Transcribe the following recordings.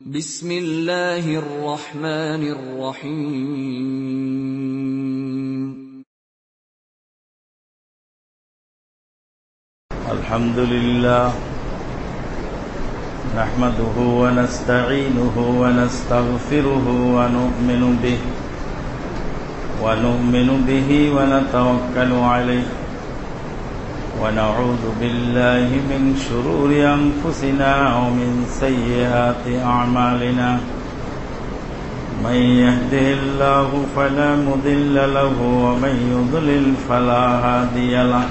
بسم الله الرحمن الرحيم الحمد لله نحمده ونستعينه ونستغفره ونؤمن به ونؤمن به ونتوكل عليه ونعوذ بالله من شرور أنفسنا ومن سيئات أعمالنا. من يهده الله فلا مضل له ومن يضلل فلا هادي له.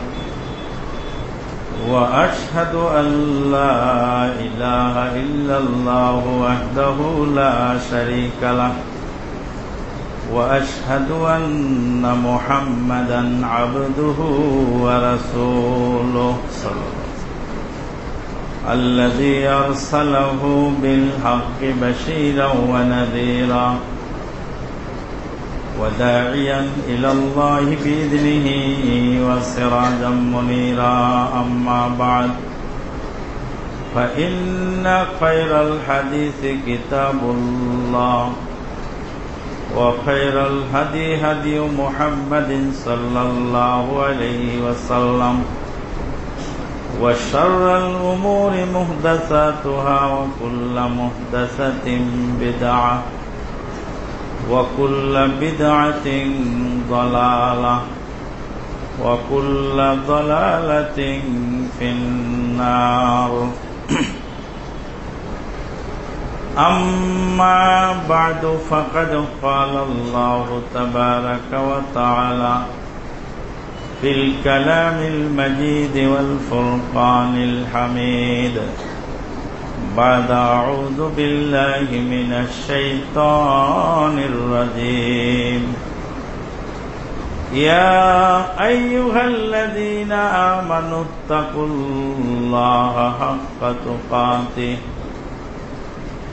وأشهد أن لا إله إلا الله وحده لا شريك له. وأشهد أن محمدا عبده ورسوله. صلى الله عليه وسلم الذي أرسله بالحق بشيرا ونذيرا وداعيا إلى الله بإذنه وسراجا منيرا. أما بعد فإن خير الحديث كتاب الله. وخير الهدي هدي محمد صلى الله عليه وسلم وشر الأمور محدثاتها وكل محدثة بدعة وكل بدعة ضلالة وكل ضلالة في النار. أما بعد فقد قال الله تبارك وتعالى في الكلام المجيد والفرقان الحميد. بعد أعوذ بالله من الشيطان الرجيم. يا أيها الذين آمنوا اتقوا الله حق تقاته.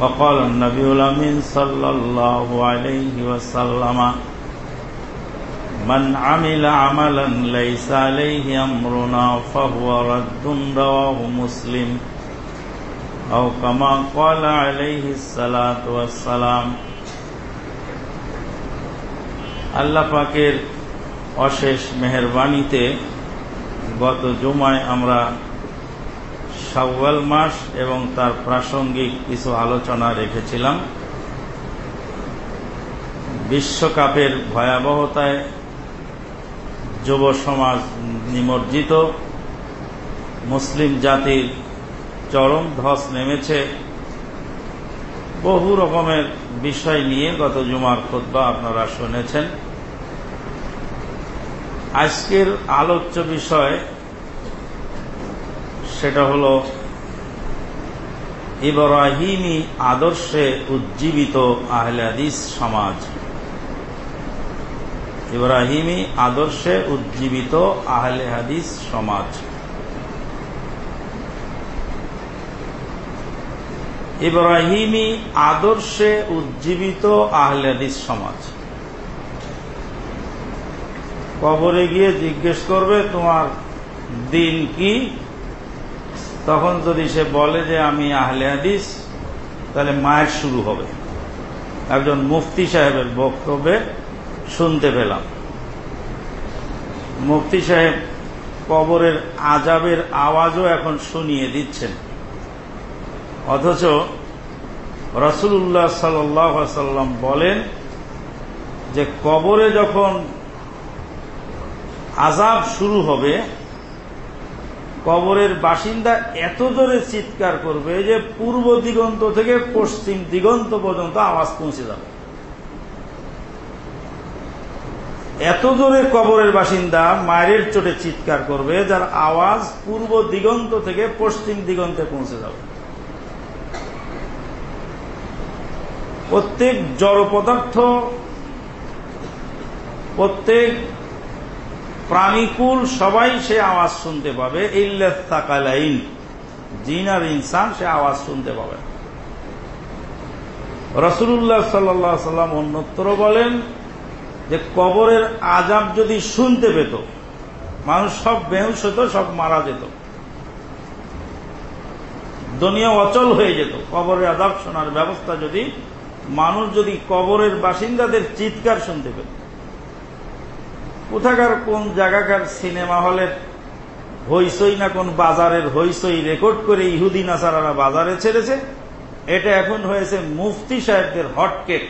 وقال النبي الأمين صلى الله عليه وسلم من عمل عملا ليس عليه أمرنا فهو رد رواه مسلم أو كما قال عليه الصلاة والسلام আল্লাহ পাকের অশেষ মেহরবানিতে গত জুমায় আমরা শাওয়াল মাস এবং তার প্রাসঙ্গিক কিছু আলোচনা রেখেছিলাম। বিশ্বকাপের ভয়াবহতায় যুব সমাজ নিমজ্জিত। মুসলিম জাতির চরম ধস নেমেছে। বহু রকমের বিষয় নিয়ে গত জুমার খোদ্া আপনারা শুনেছেন। আজকের আলোচ্য বিষয় সেটা হল ইব্রাহিমী আদর্শে উজ্জীবিত আহলে হাদিস সমাজ। ইব্রাহিমী আদর্শে উজ্জীবিত আহলে হাদিস সমাজ। ইব্রাহিমী আদর্শে উজ্জীবিত আহলে হাদিস সমাজ। কবরে গিয়ে জিজ্ঞেস করবে, তোমার দিন কি? তখন যদি সে বলে যে আমি আহলে হাদিস, তাহলে মায়ের শুরু হবে। একজন মুফতি সাহেবের বক্তব্যে শুনতে পেলাম। মুফতি সাহেব কবরের আজাবের আওয়াজও এখন শুনিয়ে দিচ্ছেন। অথচ রসুল্লাহ সাল্লাম বলেন যে কবরে যখন আজাব শুরু হবে কবরের বাসিন্দা এত জোরে চিৎকার করবে যে পূর্ব দিগন্ত থেকে পশ্চিম দিগন্ত পর্যন্ত আওয়াজ পৌঁছে যাবে। এত জোরে কবরের বাসিন্দা মায়ের চোটে চিৎকার করবে, যার আওয়াজ পূর্ব দিগন্ত থেকে পশ্চিম দিগন্তে পৌঁছে যাবে। প্রত্যেক জড় পদার্থ প্রত্যেক প্রাণীকুল সবাই সে আওয়াজ শুনতে পাবে। ইল্লাকালাইন জিন আর ইনসান সে আওয়াজ শুনতে পাবে। রসুল্লাহ সাল্লা সাল্লাম অন্যত্র বলেন যে, কবরের আজাব যদি শুনতে পেত, মানুষ সব বেহুশ হতো, সব মারা যেত। দুনিয়া অচল হয়ে যেত। কবরের আজাব শোনার ব্যবস্থা যদি, মানুষ যদি কবরের বাসিন্দাদের চিৎকার শুনতে পেত। কোথাকার কোন জায়গাকার সিনেমা হলের হইসই না কোন বাজারের হইসই রেকর্ড করে ইহুদি নাসারারা বাজারে ছেড়েছে, এটা এখন হয়েছে মুফতি সাহেবদের হটকেক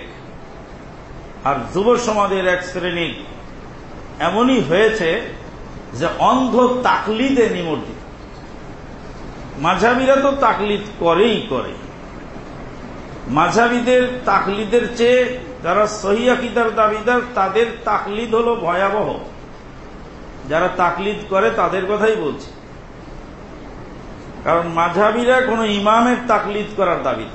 আর যুব সমাজের এক শ্রেণি এমনই হয়েছে যে অন্ধ তাকলিদে নিমজ্জিত। মাঝাবিরা তো তাকলিদ করেই করে। মাঝাবিদের তাকলিদের চেয়ে যারা সহিয়াকিদার দাবিদার, তাদের তাকলিদ হল ভয়াবহ। যারা তাকলিদ করে, তাদের কথাই বলছে। কারণ মাঝাবিরা কোন ইমামের তাকলিদ করার দাবি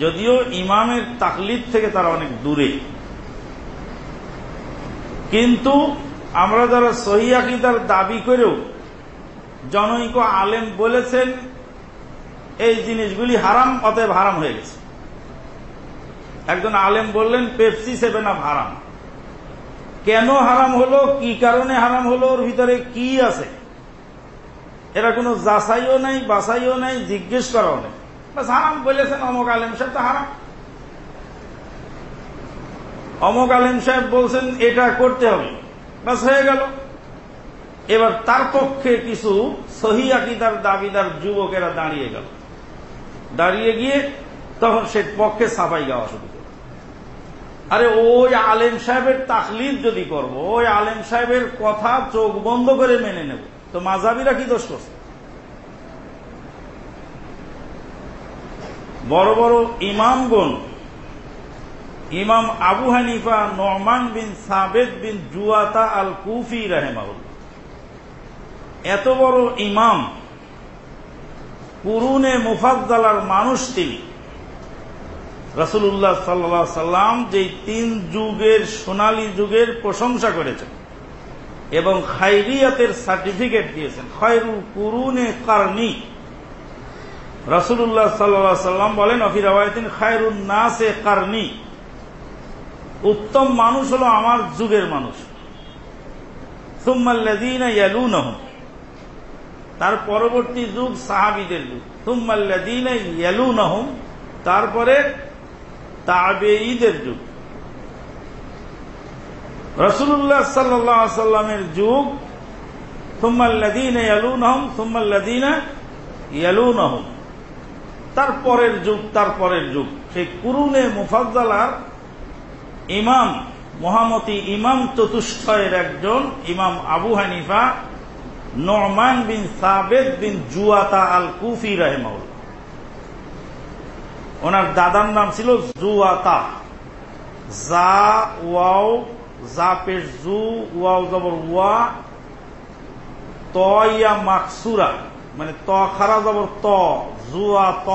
যদিও ইমামের তাকলিদ থেকে তারা অনেক দূরে। কিন্তু আমরা যারা সহিয়াকিদার দাবি করেও জনৈক আলেম বলেছেন, এই জিনিসগুলি হারাম, অতএব হারাম হয়ে গেছে। একজন আলেম বললেন, পেপসি সেভেন আপ হারাম। কেন হারাম হলো? কি কারণে হারাম হলো? ওর ভিতরে কি আছে? এরা কোনো যাচাইও নাই বাসাইও নাই, জিজ্ঞেস করাও নেই। বাস হারাম বলেছেন অমক আলেম সাহেব, তো হারাম। অমক আলেম সাহেব বলছেন, এটা করতে হবে। বাস হয়ে গেল। এবার তার পক্ষে কিছু সহি আকিদার দাবিদার যুবকেরা দাঁড়িয়ে গেল। দাঁড়িয়ে গিয়ে তখন সে পক্ষে সাফাই গাওয়া শুরু আরে ওই আলেম সাহেবের তাকলিদ যদি করব, ওই আলেম সাহেবের কথা চোখ বন্ধ করে মেনে নেব। তো মাজাবিরা কি দোষ করছে? বড় বড় ইমামগণ, ইমাম আবু হানিফা নমান বিন সাবেদ বিন জুয়াতা আল কুফি রাহেমাউল এত বড় ইমাম, কুরুনে মুফাদ্দালার মানুষ তিনি। রসুল্লাহ সাল্লা সাল্লাম যে তিন যুগের সোনালী যুগের প্রশংসা করেছেন এবং খাইরিয়াতের সার্টিফিকেট দিয়েছেন খয়রুল কুরুনে কারনি। রসুল্লাহ সাল্লা সাল্লাম বলেন অফির আওয়ায়তিন খায়রুন নাসে কারনি। উত্তম মানুষ হল আমার যুগের মানুষ। সুম্মাল্লাদিনা তার পরবর্তী যুগ সাহাবিদের যুগ। ইয়ালুনহুম। তারপরে তাবেঈদের যুগ। রসুল্লাহ সাল্লামের যুগ তুম্মাল্লাদিনা ইয়ালুনহুম তুম্মাল্লাদিনা ইয়ালুনহুম। তার পরের যুগ তার পরের যুগ। সেই কুরুনে মুফাজ্জালার ইমাম, মহামতি ইমাম চতুষ্টয়ের একজন ইমাম আবু হানিফা নরমান বিন সাবেদ বিন জুয়াতা আল কুফি রাহেমাউল ওনার দাদার নাম ছিল জুয়াতা জা ওয়াও, জা পেশ জু, ওয়াও জবর ওয়া ত ইয়া মাকসুরা মানে ত খারা জবর ত জুয়া ত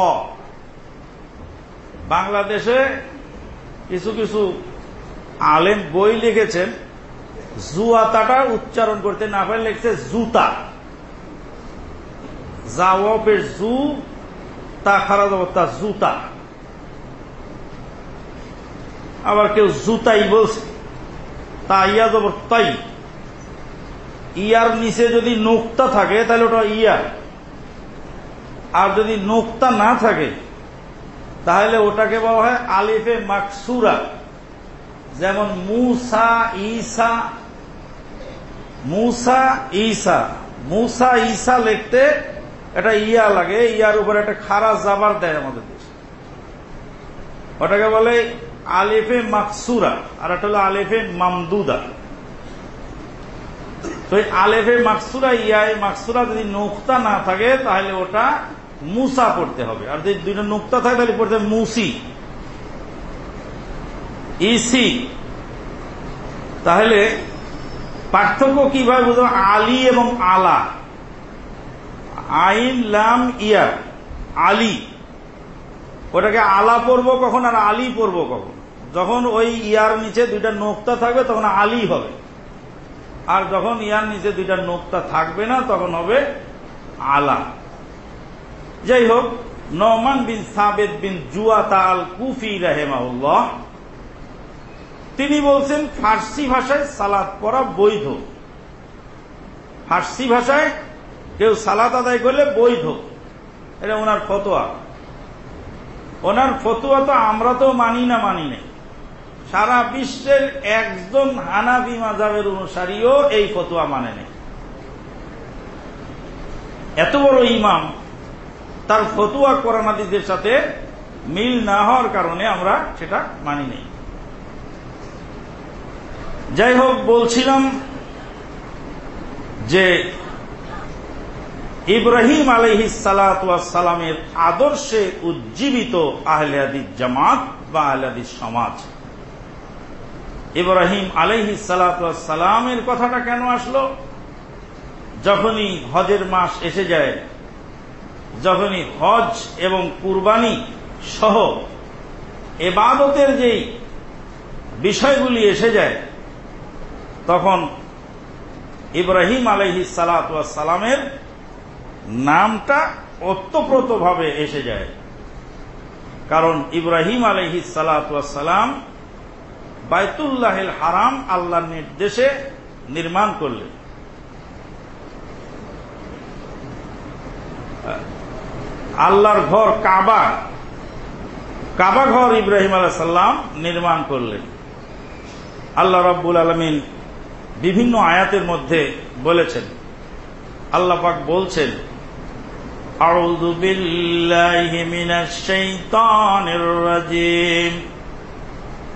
বাংলাদেশে কিছু কিছু আলেম বই লিখেছেন জুয়াতাটা উচ্চারণ করতে না পারে লিখছে জুতা। জাওয়াবের জু, তা খারা জবর তা জুতা। আবার কেউ জুতাই বলছে, তা ইয়া জবর তাই। ইয়ার নিচে যদি নোক্তা থাকে, তাহলে ওটা ইয়া। আর যদি নোক্তা না থাকে, তাহলে ওটাকে বলা হয় আলিফে মাকসুরা। যেমন মুসা ইসা মুসা ইসা মুসা ইসা লিখতে এটা ইয়া লাগে, ইয়ার উপর একটা খারাপ জাবার দেয় আমাদের দেশে। ওটাকে বলে আলিফে মাকসুরা, আর একটা হলো আলেফে মামদুদা। তো আলেফে মাকসুরা, ইয়ায় মাকসুরা যদি নোক্তা না থাকে, তাহলে ওটা মুসা পড়তে হবে। আর যদি দুইটা নোক্তা থাকে, তাহলে পড়তে মুসি। ইসি। তাহলে পার্থক্য কীভাবে বুঝব? আলী এবং আলা। আইন, লাম ইয়া আলী। ওটাকে আলা পড়ব কখন, আর আলী পড়ব কখন? যখন ওই ইয়ার নিচে দুইটা নোক্তা থাকবে, তখন আলী হবে। আর যখন ইয়ার নিচে দুইটা নোক্তা থাকবে না, তখন হবে আলা। যাই হোক নমান বিন সাবেদ বিন জুয়াতা আল কুফি রাহেমাউল্লাহ তিনি বলছেন, ফার্সি ভাষায় সালাদ পড়া বৈধ। ফার্সি ভাষায় কেউ সালাত আদায় করলে বৈধ। এটা ওনার ফতোয়া। ওনার ফতোয়া তো আমরা তো মানি না, মানি নেই। সারা বিশ্বের একজন হানাবি মাজাবের অনুসারীও এই ফতোয়া মানে নেই। এত বড় ইমাম, তার ফতুয়া কোরআনাদিদের সাথে মিল না হওয়ার কারণে আমরা সেটা মানি নেই। যাই হোক, বলছিলাম যে ইব্রাহিম আলহি সালামের আদর্শে উজ্জীবিত আহলিয়াদি জামাত বা আহলিয়াদি সমাজ ইব্রাহিম আলহি সালামের কথাটা কেন আসলো? যখনই হজের মাস এসে যায়, যখনই হজ এবং কুরবানি সহ এবাদতের যেই বিষয়গুলি এসে যায়, তখন ইব্রাহিম আলহি সালামের নামটা ওতপ্রোতভাবে এসে যায়। কারণ ইব্রাহিম আলহি সালাম বাইতুল্লাহিল হারাম আল্লাহর নির্দেশে নির্মাণ করলেন আল্লাহর ঘর কাবা। কাবা ঘর ইব্রাহিম আলাহাল্লাম নির্মাণ করলেন। আল্লাহ রব্বুল আলমিন বিভিন্ন আয়াতের মধ্যে বলেছেন, আল্লাহ পাক বলছেন, আউযু বিল্লাহি মিনাশ শাইতানির রাজিম।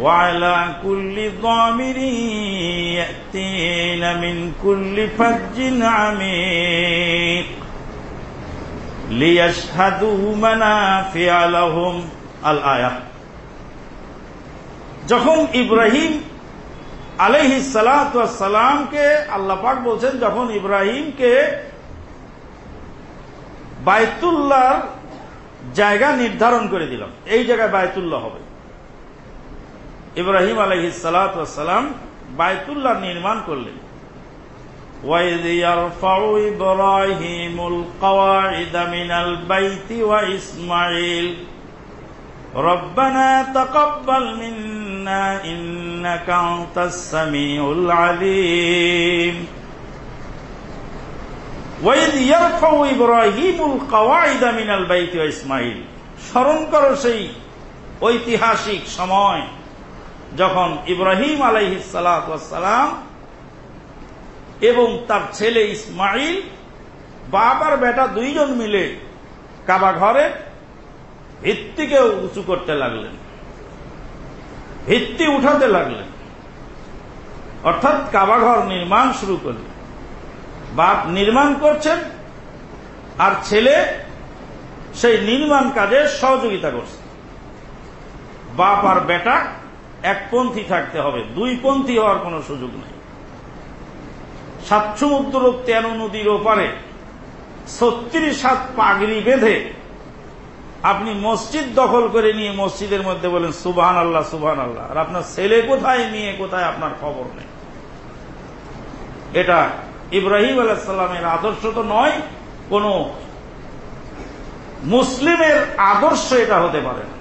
وعلى كل ضامر يأتين من كل فج عميق ليشهدوا منافع لهم الآية যখন ইব্রাহিম আলহি সালামকে আল্লাহ পাক বলছেন যখন ইব্রাহিমকে বায়তুল্লাহ জায়গা নির্ধারণ করে দিলাম এই জায়গায় বায়তুল্লাহ হবে ইব্রাহিম আলহি সালাম বায়তুল্লাহ নির্মাণ করলেন وإذ يرفع إبراهيم القواعد من البيت وإسماعيل ربنا تقبل منا ربنا إنك أنت السميع العليم وإذ يرفع إبراهيم القواعد من البيت وإسماعيل স্মরণ করো সেই ঐতিহাসিক সময় যখন ইব্রাহিম আলাইহিসালাম এবং তার ছেলে ইসমাইল বাবার বেটা দুইজন মিলে কাবা ঘরে ভিত্তিকেও উঁচু করতে লাগলেন। ভিত্তি উঠাতে লাগলেন। অর্থাৎ কাবাঘর নির্মাণ শুরু করলেন। বাপ নির্মাণ করছেন আর ছেলে সেই নির্মাণ কাজে সহযোগিতা করছে। বাপ আর বেটা একপন্থী থাকতে হবে, দুই পন্থী হওয়ার কোনো সুযোগ নেই। সাত সমুদ্র তেরো নদীর ওপারে ছত্রিশ সাত পাগড়ি বেঁধে আপনি মসজিদ দখল করে নিয়ে মসজিদের মধ্যে বলেন সুবহান আল্লাহ সুবহান আল্লাহ আর আপনার ছেলে কোথায়, মেয়ে কোথায়, আপনার খবর নেই। এটা ইব্রাহিম আলাহামের আদর্শ তো নয়, কোন মুসলিমের আদর্শ এটা হতে পারে না।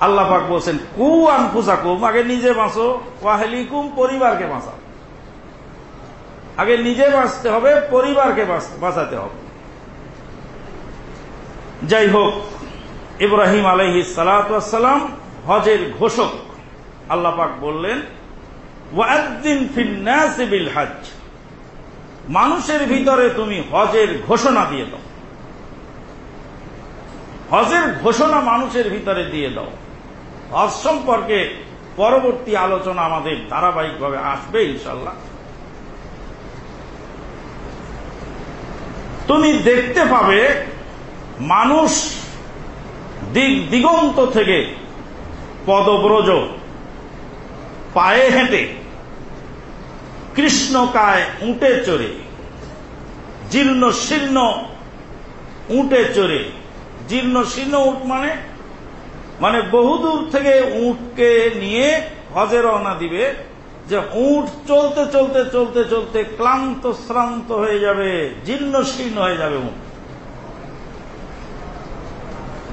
আল্লাহ পাক বলছেন কু আনফুসাকুম আগে নিজে বাঁচো, ওয়াহলিকুম, পরিবারকে বাঁচাও। আগে নিজে বাঁচতে হবে, পরিবারকে বাঁচাতে হবে। যাই হোক, ইব্রাহিম আলহি সালাম হজের ঘোষক। আল্লাহ পাক বললেন ওয়াদ্দিন ফিন্নাসিবিল হজ মানুষের ভিতরে তুমি হজের ঘোষণা দিয়ে দাও। হজের ঘোষণা মানুষের ভিতরে দিয়ে দাও। হজ সম্পর্কে পরবর্তী আলোচনা আমাদের ধারাবাহিকভাবে আসবে ইনশাল্লাহ তুমি দেখতে পাবে মানুষ দিক দিগন্ত থেকে পদব্রজ, পায়ে হেঁটে, কৃষ্ণকায় উঁটে চড়ে জীর্ণ শীর্ণ উঁটে চড়ে। জীর্ণ শীর্ণ উঠ মানে মানে বহুদূর থেকে উঁটকে নিয়ে হজে রওনা দিবে যে উঁট চলতে চলতে চলতে চলতে ক্লান্ত, শ্রান্ত হয়ে যাবে জীর্ণ শীর্ণ হয়ে যাবে উঁট।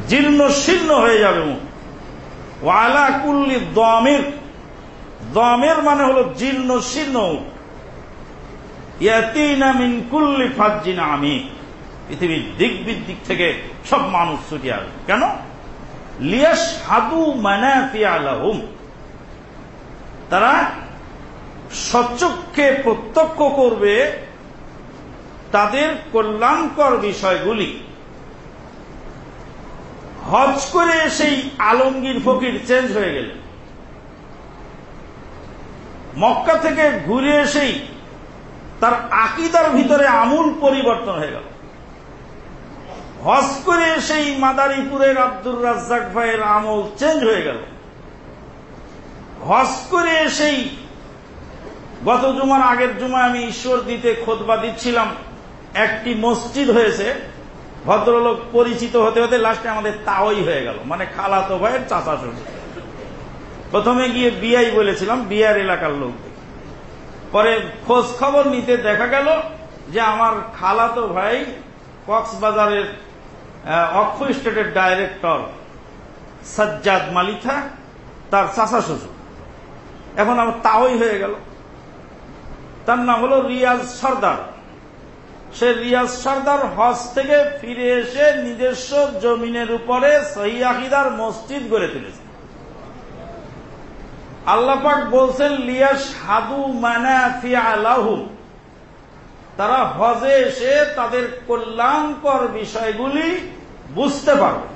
জীর্ণ শীর্ণ হয়ে যাবে উঁট। ওয়ালা কুল্লি দমের। দমের মানে হল জীর্ণ শীর্ণ উঁট। ইয়াতিনা কুল্লি ফাজ্জিনা আমি পৃথিবীর দিক বিদিক থেকে সব মানুষ ছুটে আসবে। কেন? লিয়াস হাদু তারা সচক্ষে প্রত্যক্ষ করবে তাদের কল্যাণকর বিষয়গুলি। হজ করে সেই আলমগীর ফকির চেঞ্জ হয়ে গেলেন। মক্কা থেকে ঘুরে এসেই তার আকিদার ভিতরে আমূল পরিবর্তন হয়ে গেল। হজ করে সেই মাদারীপুরের আব্দুর রাজ্জাক ভাইয়ের আমল চেঞ্জ হয়ে গেল। হজ করে সেই গত জুমার আগের জুমা আমি ঈশ্বর দিতে খোদবা দিচ্ছিলাম। একটি মসজিদ হয়েছে। ভদ্রলোক পরিচিত হতে হতে লাস্টে আমাদের তাওই হয়ে গেল। মানে খালাতো ভাইয়ের চাচা শ্বশুর। প্রথমে গিয়ে বিয়াই বলেছিলাম বিয়ার এলাকার লোক পরে খোঁজ খবর নিতে দেখা গেল যে আমার খালাতো ভাই কক্সবাজারের অক্ষ স্টেটের ডাইরেক্টর সাজ্জাদ মালিথা, তার চাচা শ্বশুর। এখন আমার তাওই হয়ে গেল। তার নাম হল রিয়াজ সর্দার। সে রিয়াজ সর্দার হজ থেকে ফিরে এসে নিজস্ব জমিনের উপরে সহিদার মসজিদ গড়ে তুলেছে। আল্লাপাক বলছেন লিয়াস হাদু মানাফিয়ালাহু তারা হজে এসে তাদের কল্যাণকর বিষয়গুলি বুঝতে পারবে।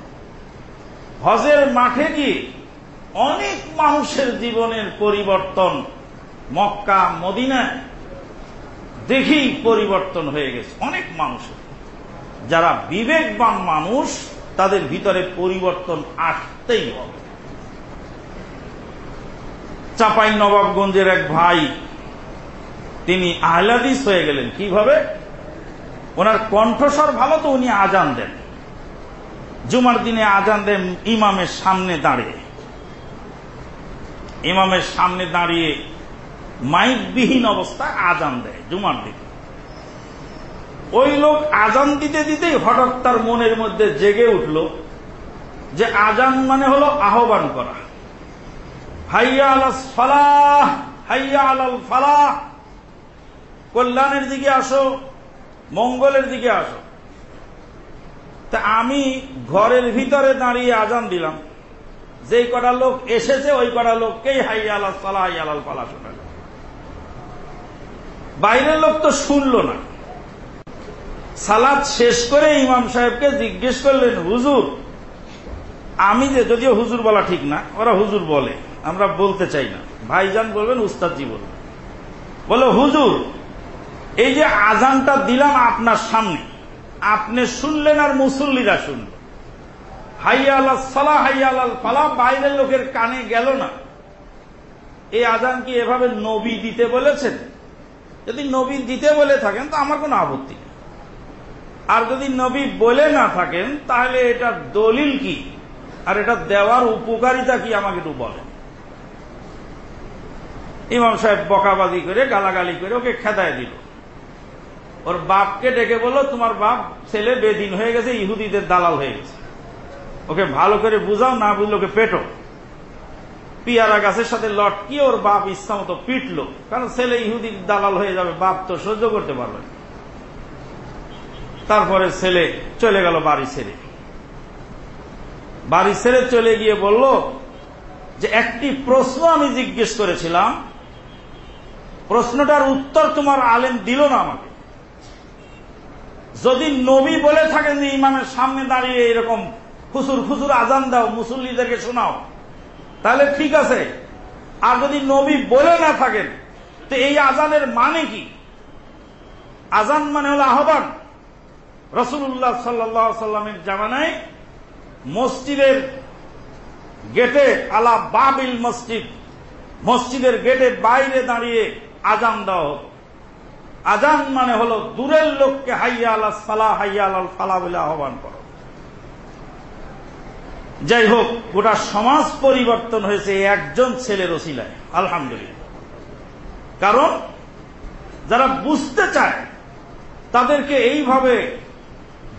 হজের মাঠে গিয়ে অনেক মানুষের জীবনের পরিবর্তন মক্কা, মদিনায় দেখেই পরিবর্তন হয়ে গেছে, অনেক মানুষের। যারা বিবেকবান মানুষ, তাদের ভিতরে পরিবর্তন আসতেই হবে। চাপাই নবাবগঞ্জের এক ভাই তিনি আহলাদিস হয়ে গেলেন। কীভাবে? ওনার কণ্ঠস্বর ভালো তো উনি আজান দেন। জুমার দিনে আজান দেন ইমামের সামনে দাঁড়িয়ে। ইমামের সামনে দাঁড়িয়ে মাইকবিহীন অবস্থায় আজান দেয় জুমার দিকে ওই লোক আজান দিতে দিতেই হঠাৎ তার মনের মধ্যে জেগে উঠল যে আজান মানে হলো আহ্বান করা। হাইয়া আলাস ফালাহ, হাইয়া আলাল ফালাহ। কল্যাণের দিকে আসো, মঙ্গলের দিকে আসো। তা আমি ঘরের ভিতরে দাঁড়িয়ে আজান দিলাম। যে কটা লোক এসেছে, ওই কটা লোককেই হাইয়া আলাল ফালাহ হাইয়া আলাল ফালাহ শোনাল। বাইরের লোক তো শুনল না। সালাদ শেষ করে ইমাম সাহেবকে জিজ্ঞেস করলেন, হুজুর, আমি যে, যদিও হুজুর বলা ঠিক না, ওরা হুজুর বলে, আমরা বলতে চাই না। ভাইজান বলবেন, উস্তাদজি বলবেন। বলে হুজুর এই যে আজানটা দিলাম আপনার সামনে, আপনি শুনলেন আর মুসল্লিরা শুনল। হাইয়া আল্লাহ সালা হাইয়া আল্লাহ ফালা, বাইরের লোকের কানে গেল না। এই আজান কি এভাবে নবী দিতে বলেছেন? যদি নবী দিতে বলে থাকেন, তো আমার কোনো আপত্তি নেই। আর যদি নবী বলে না থাকেন, তাহলে এটা দলিল কি? আর এটা দেওয়ার উপকারিতা কি আমাকে একটু বলেন। ইমাম সাহেব বকাবাদি করে, গালাগালি করে, ওকে খেদায় দিল। ওর বাপকে ডেকে বলল, তোমার বাপ ছেলে বেদিন হয়ে গেছে, ইহুদিদের দালাল হয়ে গেছে। ওকে ভালো করে বুঝাও, না বুঝলো ওকে পেটো। পিয়ারা গাছের সাথে লটকি ওর বাপ ইচ্ছা মতো পিটলো। কারণ ছেলে ইহুদির দালাল হয়ে যাবে, বাপ তো সহ্য করতে পারবে তারপরে ছেলে চলে গেল বাড়ি ছেড়ে। বাড়ি ছেড়ে চলে গিয়ে বলল যে, একটি প্রশ্ন আমি জিজ্ঞেস করেছিলাম। প্রশ্নটার উত্তর তোমার আলেম দিল না আমাকে। যদি নবী বলে থাকেন যে ইমামের সামনে দাঁড়িয়ে এরকম খুচুর খুচুর আজান দাও, মুসল্লিদেরকে শোনাও, তাহলে ঠিক আছে। আর যদি নবী বলে না থাকেন, তো এই আজানের মানে কি? আজান মানে হলো আহ্বান। রসুল্লাহ সাল্লাহ সাল্লামের জামানায় মসজিদের গেটে আলা বাবিল মসজিদ, মসজিদের গেটে বাইরে দাঁড়িয়ে আজান দেওয়া হতো। আজান মানে হলো দূরের লোককে হাইয়া আল্লাহ সালা হাইয়া আল ফালা বলে আহ্বান করো। যাই হোক, গোটা সমাজ পরিবর্তন হয়েছে একজন ছেলের ওসিলায়, আলহামদুলিল্লাহ। কারণ যারা বুঝতে চায়, তাদেরকে এইভাবে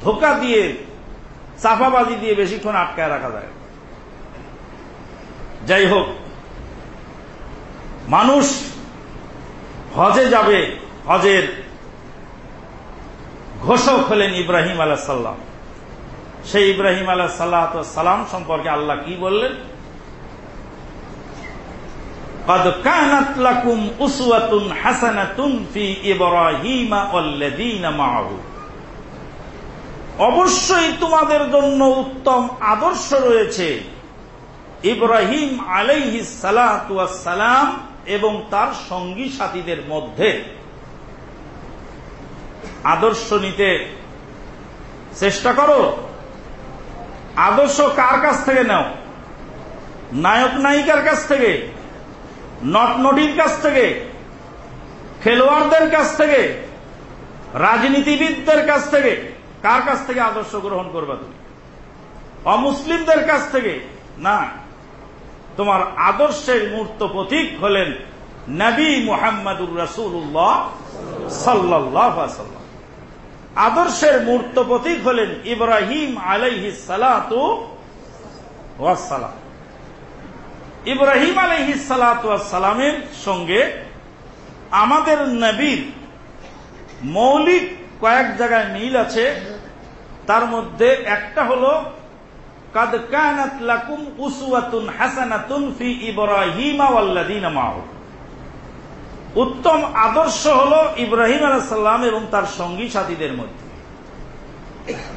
ধোকা দিয়ে, চাপাবাজি দিয়ে বেশিক্ষণ আটকায় রাখা যায় যাই হোক, মানুষ হজে যাবে হজের ঘোষক হলেন ইব্রাহিম আলাহ সাল্লাম সেই ইব্রাহিম আলাহ সাল্লাহ সালাম সম্পর্কে আল্লাহ কি বললেন قد كانت لكم أسوة حسنة في إبراهيم والذين معه অবশ্যই তোমাদের জন্য উত্তম আদর্শ রয়েছে ইব্রাহিম আলাইহি সালাম এবং তার সঙ্গী সাথীদের মধ্যে আদর্শ নিতে চেষ্টা করো। আদর্শ কার কাছ থেকে নাও? নায়ক, নায়িকার কাছ থেকে? নটনটির কাছ থেকে? খেলোয়াড়দের কাছ থেকে? রাজনীতিবিদদের কাছ থেকে? কার কাছ থেকে আদর্শ গ্রহণ করবা তুমি? অমুসলিমদের কাছ থেকে? না। তোমার আদর্শের মূর্ত প্রতীক হলেন নবী মুহাম্মদুর রসুল্লাহ সাল্লাহ সাল্লাম আদর্শের মূর্ত প্রতীক হলেন ইব্রাহিম আলাইহি সালাতু ওয়াসালাম ইব্রাহিম আলাইহি সালামের সঙ্গে আমাদের নবীর মৌলিক কয়েক জায়গায় মিল আছে। তার মধ্যে একটা হল, কাদ কানাত লাকুম উসওয়াতুন হাসানাতুন ফি ইব্রাহিমা ওয়াল্লাযিনা মাহু। উত্তম আদর্শ হল ইব্রাহিম আলাইসাল্লাম এবং তার সঙ্গী সাথীদের মধ্যে।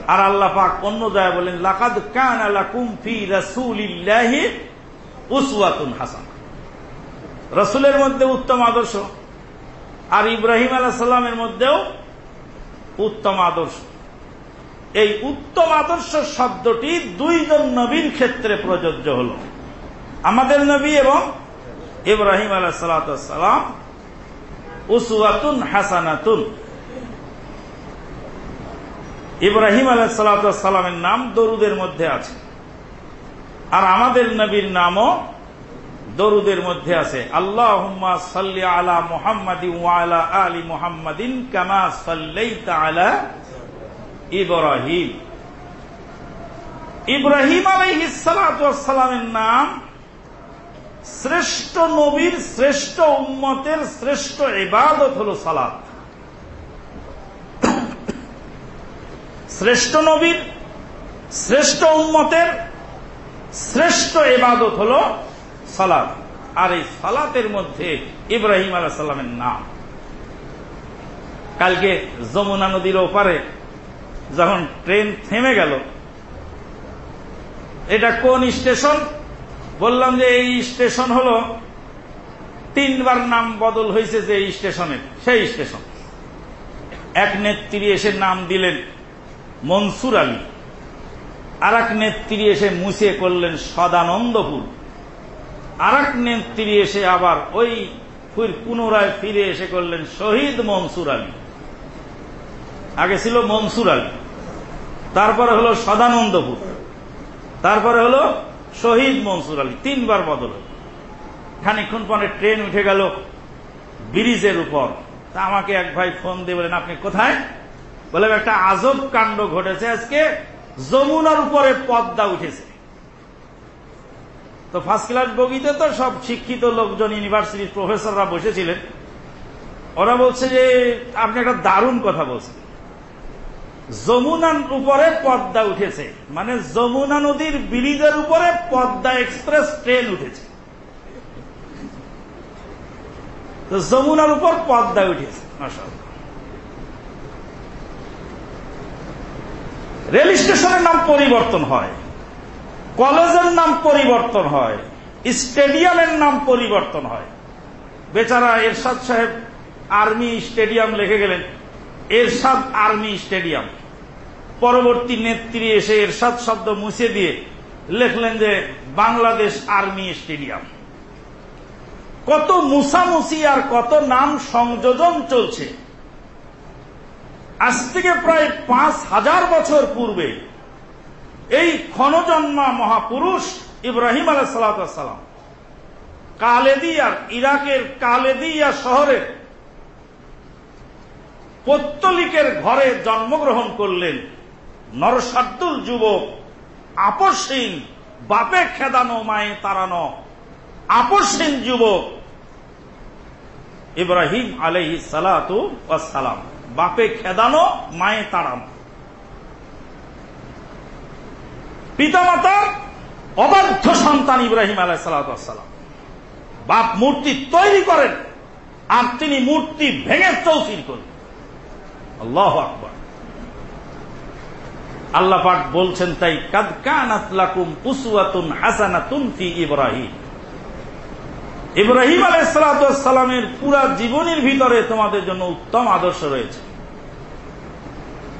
আর আল্লাহ পাক অন্য জায়গায় বলেন, লাকাদ কানা লাকুম ফি রাসূলিল্লাহি উসওয়াতুন হাসান। রসুলের মধ্যে উত্তম আদর্শ আর ইব্রাহিম আলাইসাল্লামের মধ্যেও উত্তম আদর্শ। এই উত্তম আদর্শ শব্দটি দুইজন নবীর ক্ষেত্রে প্রযোজ্য হল। আমাদের নবী এবং ইব্রাহিম আলাহ সালাম উসুয়াতুন হাসানাতুন। ইব্রাহিম আলাহ সালামের নাম দরুদের মধ্যে আছে। আর আমাদের নবীর নামও দরুদের মধ্যে আছে। আল্লাহ সাল্লি আলা মুহাম্মাদি ওয়ালা আলী মুহাম্মাদিন কামা সাল্লাইতা আলা ইব্রাহিম। ইব্রাহিম আলাইহিস সালামের নাম শ্রেষ্ঠ নবীর শ্রেষ্ঠ উম্মতের শ্রেষ্ঠ ইবাদত হল সালাত। শ্রেষ্ঠ নবীর, শ্রেষ্ঠ উম্মতের শ্রেষ্ঠ ইবাদত হল সালাত। আর এই সালাতের মধ্যে ইব্রাহিম আলাহ সাল্লামের নাম। কালকে যমুনা নদীর ওপারে যখন ট্রেন থেমে গেল, এটা কোন স্টেশন? বললাম যে এই স্টেশন হল, তিনবার নাম বদল হয়েছে যে স্টেশনের সেই স্টেশন। এক নেত্রী এসে নাম দিলেন মনসুর আলী আর এক নেত্রী এসে মুছে করলেন সদানন্দপুর আর এক নেত্রী এসে আবার ওই পুনরায় ফিরে এসে করলেন শহীদ মনসুর আলী। আগে ছিল মনসুর আলী, তারপরে হলো সদানন্দপুর, তারপরে হলো শহীদ মনসুর আলী, তিনবার বদল হল। খানিক্ষণ পরে ট্রেন উঠে গেল ব্রিজের উপর। তা আমাকে এক ভাই ফোন দিয়ে বলেন, আপনি কোথায়? বলে, একটা আজব কাণ্ড ঘটেছে আজকে, যমুনার উপরে পদ্মা উঠেছে। তো ফার্স্ট ক্লাস বগিতে তো সব শিক্ষিত লোকজন ইউনিভার্সিটির প্রফেসররা বসেছিলেন। ওরা বলছে যে, আপনি একটা দারুণ কথা বলছেন। যমুনার উপরে পদ্মা উঠেছে। মানে যমুনা নদীর ব্রিজের উপরে পদ্মা এক্সপ্রেস ট্রেন উঠেছে। যমুনার উপর পদ্মা উঠেছে রেল স্টেশনের নাম পরিবর্তন হয়, কলেজের নাম পরিবর্তন হয়, স্টেডিয়ামের নাম পরিবর্তন হয়। বেচারা এরশাদ সাহেব আর্মি স্টেডিয়াম লিখে গেলেন, এরশাদ আর্মি স্টেডিয়াম। পরবর্তী নেত্রী এসে এরশাদ শব্দ মুছে দিয়ে লিখলেন যে, বাংলাদেশ আর্মি স্টেডিয়াম। কত মুসামুসি আর কত নাম সংযোজন চলছে। আজ থেকে প্রায় পাঁচ হাজার বছর পূর্বে এই ক্ষণজন্মা মহাপুরুষ ইব্রাহিম আলাহ সালাম কালেদিয়ার, ইরাকের কালেদিয়া শহরের পত্তলিকের ঘরে জন্মগ্রহণ করলেন। নরসাদ্দুল যুবক আপসহীন বাপে খেদানো মায়ে তাড়ানো। আপসহীন যুবক, ইব্রাহিম আলহি সালাতু সালাম, বাপে খেদানো, মায়ে তাড়ানো। পিতামাতার অবাধ্য সন্তান ইব্রাহিম আলাহ সালাম। বাপ মূর্তি তৈরি করেন, আর তিনি মূর্তি ভেঙে চৌচির করেন। আল্লাহ আকবর। আল্লাহ পাক বলছেন তাই, কাদ কানাত লাকুম উসওয়াতুন হাসানাতুন ফি ইব্রাহিম। ইব্রাহিম আলাইসালামের পুরা জীবনের ভিতরে তোমাদের জন্য উত্তম আদর্শ রয়েছে।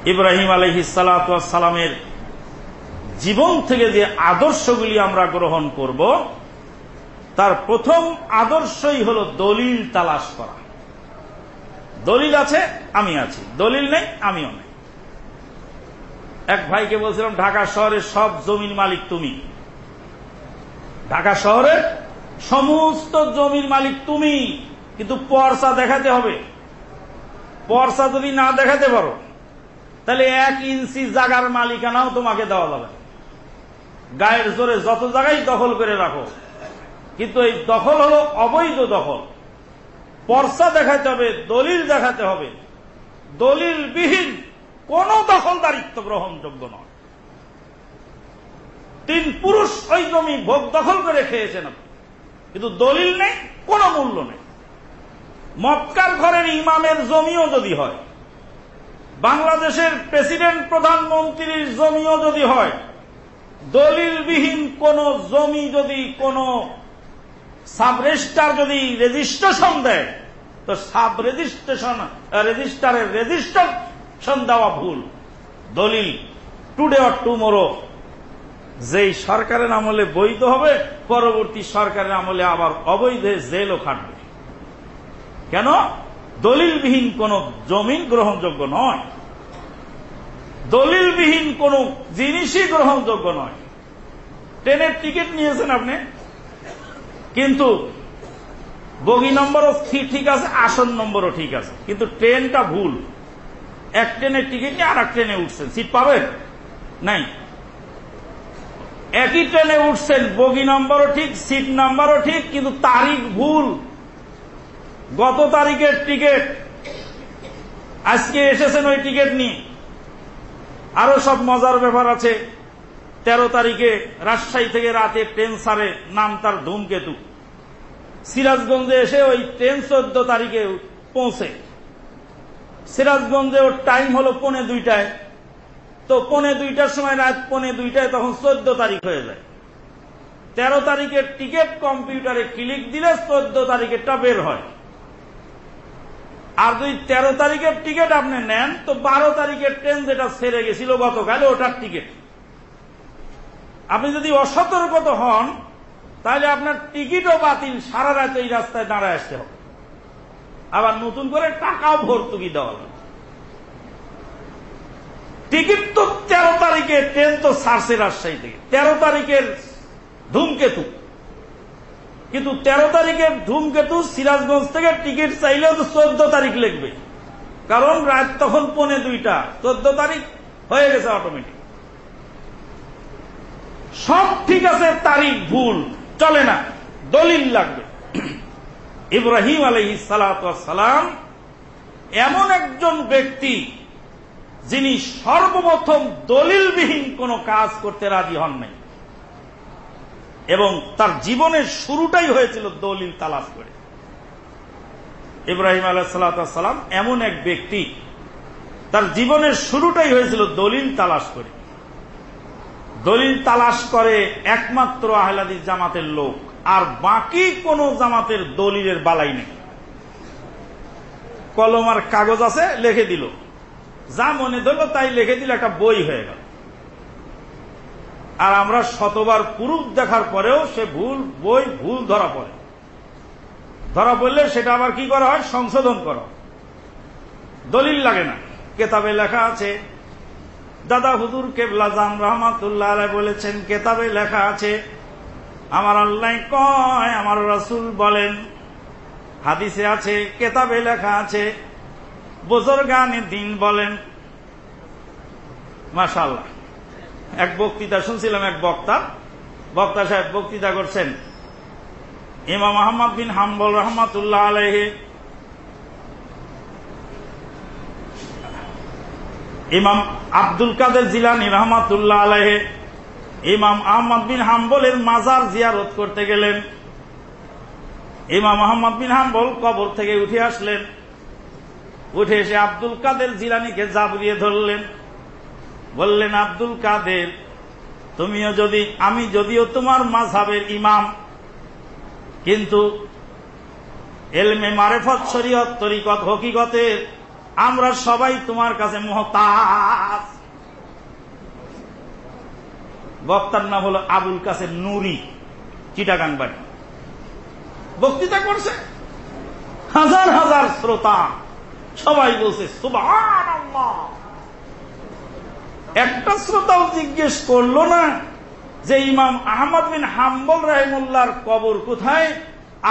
ইব্রাহিম আলহি সালামের জীবন থেকে যে আদর্শগুলি আমরা গ্রহণ করব, তার প্রথম আদর্শই হল দলিল তালাশ করা। দলিল আছে, আমি আছি। দলিল নেই, আমিও নেই। এক ভাইকে বলছিলাম, ঢাকা শহরের সব জমির মালিক তুমি। ঢাকা শহরের সমস্ত জমির মালিক তুমি, কিন্তু পর্সা দেখাতে হবে। পর্সা যদি না দেখাতে পারো, তাহলে এক ইঞ্চি জাগার মালিকানাও তোমাকে দেওয়া যাবে। গায়ের জোরে যত জায়গায় দখল করে রাখো, কিন্তু এই দখল হলো অবৈধ দখল। পর্সা দেখাতে হবে, দলিল দেখাতে হবে। দলিল বিহীন কোন দখলদারিত্ব গ্রহণযোগ্য নয়। তিন পুরুষ ওই জমি ভোগ দখল করে খেয়েছেন কিন্তু দলিল নেই, কোন মূল্য নেই। মক্কার ঘরের ইমামের জমিও যদি হয়, বাংলাদেশের প্রেসিডেন্ট প্রধানমন্ত্রীর জমিও যদি হয়, দলিলবিহীন কোন জমি যদি কোন সাব রেজিস্টার যদি রেজিস্ট্রেশন দেয়, তো সাব রেজিস্ট্রেশন রেজিস্টারের রেজিস্ট্রেশন দেওয়া ভুল, দলিল টুডে অর টুমোরো যেই সরকারের আমলে বৈধ হবে, পরবর্তী সরকারের আমলে আবার অবৈধ জেলও খাটবে। কেন? দলিলবিহীন কোন জমিন গ্রহণযোগ্য নয়। দলিলবিহীন কোন জিনিসই গ্রহণযোগ্য নয়। ট্রেনের টিকিট নিয়েছেন আপনি? কিন্তু বগি নম্বরও ঠিক আছে, আসন নম্বরও ঠিক আছে। কিন্তু ট্রেনটা ভুল। এক ট্রেনের টিকিট নিয়ে আর এক ট্রেনে উঠছেন। সিট পাবেন? নাই। একই ট্রেনে উঠছেন, বগি নাম্বারও ঠিক, সিট নাম্বারও ঠিক, কিন্তু তারিখ ভুল। গত তারিখের টিকিট, আজকে এসেছেন ওই টিকিট নিয়ে। আরও সব মজার ব্যাপার আছে। তেরো তারিখে রাজশাহী থেকে রাতে ট্রেন সারে, নাম তার ধূমকেতু। সিরাজগঞ্জে এসে ওই ট্রেন চোদ্দ তারিখে পৌঁছে। সিরাজগঞ্জে ওর টাইম হলো পনে দুইটায়। তো পনে দুইটার সময় রাত পনে দুইটায় তখন চোদ্দ তারিখ হয়ে যায়। তেরো তারিখের টিকিট কম্পিউটারে ক্লিক দিলে চোদ্দ তারিখেরটা বের হয়। আর যদি তেরো তারিখের টিকিট আপনি নেন, তো বারো তারিখের ট্রেন যেটা ছেড়ে গেছিল গতকাল, ওটার টিকিট আপনি যদি অসতর্কত হন, তাহলে আপনার টিকিটও বাতিল, সারা রাত এই রাস্তায় দাঁড়ায় আসতে হবে। আবার নতুন করে টাকাও ভর্তুকি দেওয়া হবে টিকিট তো তেরো তারিখে, ট্রেন তো ছাড়ছে রাজশাহী থেকে। তেরো তারিখের ধূমকেতু। কিন্তু তেরো তারিখের ধূমকেতু সিরাজগঞ্জ থেকে টিকিট চাইলেও তো চোদ্দ তারিখ লিখবে কারণ রাত তখন পনে দুইটা, চোদ্দ তারিখ হয়ে গেছে অটোমেটিক সব ঠিক আছে, তারিখ ভুল, চলে না, দলিল লাগবে। ইব্রাহিম আলহ সালাম এমন একজন ব্যক্তি যিনি সর্বপ্রথম দলিলবিহীন কোন কাজ করতে রাজি হন নাই। এবং তার জীবনের শুরুটাই হয়েছিল দলিল তালাশ করে। ইব্রাহিম আলাহাম এমন এক ব্যক্তি, তার জীবনের শুরুটাই হয়েছিল দলিল তালাশ করে। দলিল তালাশ করে একমাত্র আহলাদি জামাতের লোক। আর বাকি কোন জামাতের দলিলের বালাই নেই। কলম আর কাগজ আছে, লিখে দিল। যা মনে ধরলো তাই লিখে দিল একটা বই হয়ে গেল। আর আমরা শতবার পুরুষ দেখার পরেও সে ভুল বই ভুল ধরা পড়ে। ধরা পড়লে সেটা আবার কি করা হয়? সংশোধন করা দলিল লাগে না। কেতাবে লেখা আছে, দাদা হুদুর কেবলাজাম রহমাতুল্লাহ বলেছেন, কেতাবে লেখা আছে আমার আল্লাহ কয়, আমার রসুল বলেন, হাদিসে আছে, কেতাবে লেখা আছে, বোজরগানে দিন বলেন মাশাল্লাহ এক বক্তৃতা, শুনছিলাম এক বক্তা বক্তা সাহেব বক্তৃতা করছেন। ইমাম মোহাম্মদ বিন হাম্বল রহমাতুল্লাহ আলহে ইমাম আব্দুল কাদের জিলানি রহমাতুল্লাহ আলহে ইমাম আহমদ বিন হাম্বলের মাজার জিয়ারত করতে গেলেন। ইমাম মোহাম্মদ বিন হাম্বল কবর থেকে উঠে আসলেন। উঠে এসে আব্দুল কাদের জিলানিকে জাবরিয়ে ধরলেন। বললেন, আব্দুল কাদের, তুমিও যদি, আমি যদিও তোমার মাঝাবের ইমাম, কিন্তু এলমে মারেফত শরীয়ত তরিকত হকিকতের আমরা সবাই তোমার কাছে মহতাজ। বক্তার নাম হলো আবুল কাসেম নুরি, চিটাগাং বাড়ি। বক্তৃতা করছে হাজার হাজার শ্রোতা। সবাই বলছে একটা শ্রোতাও জিজ্ঞেস করল না যে ইমাম আহমদ বিন হাম্বল রাহিমুল্লাহর কবর কোথায়?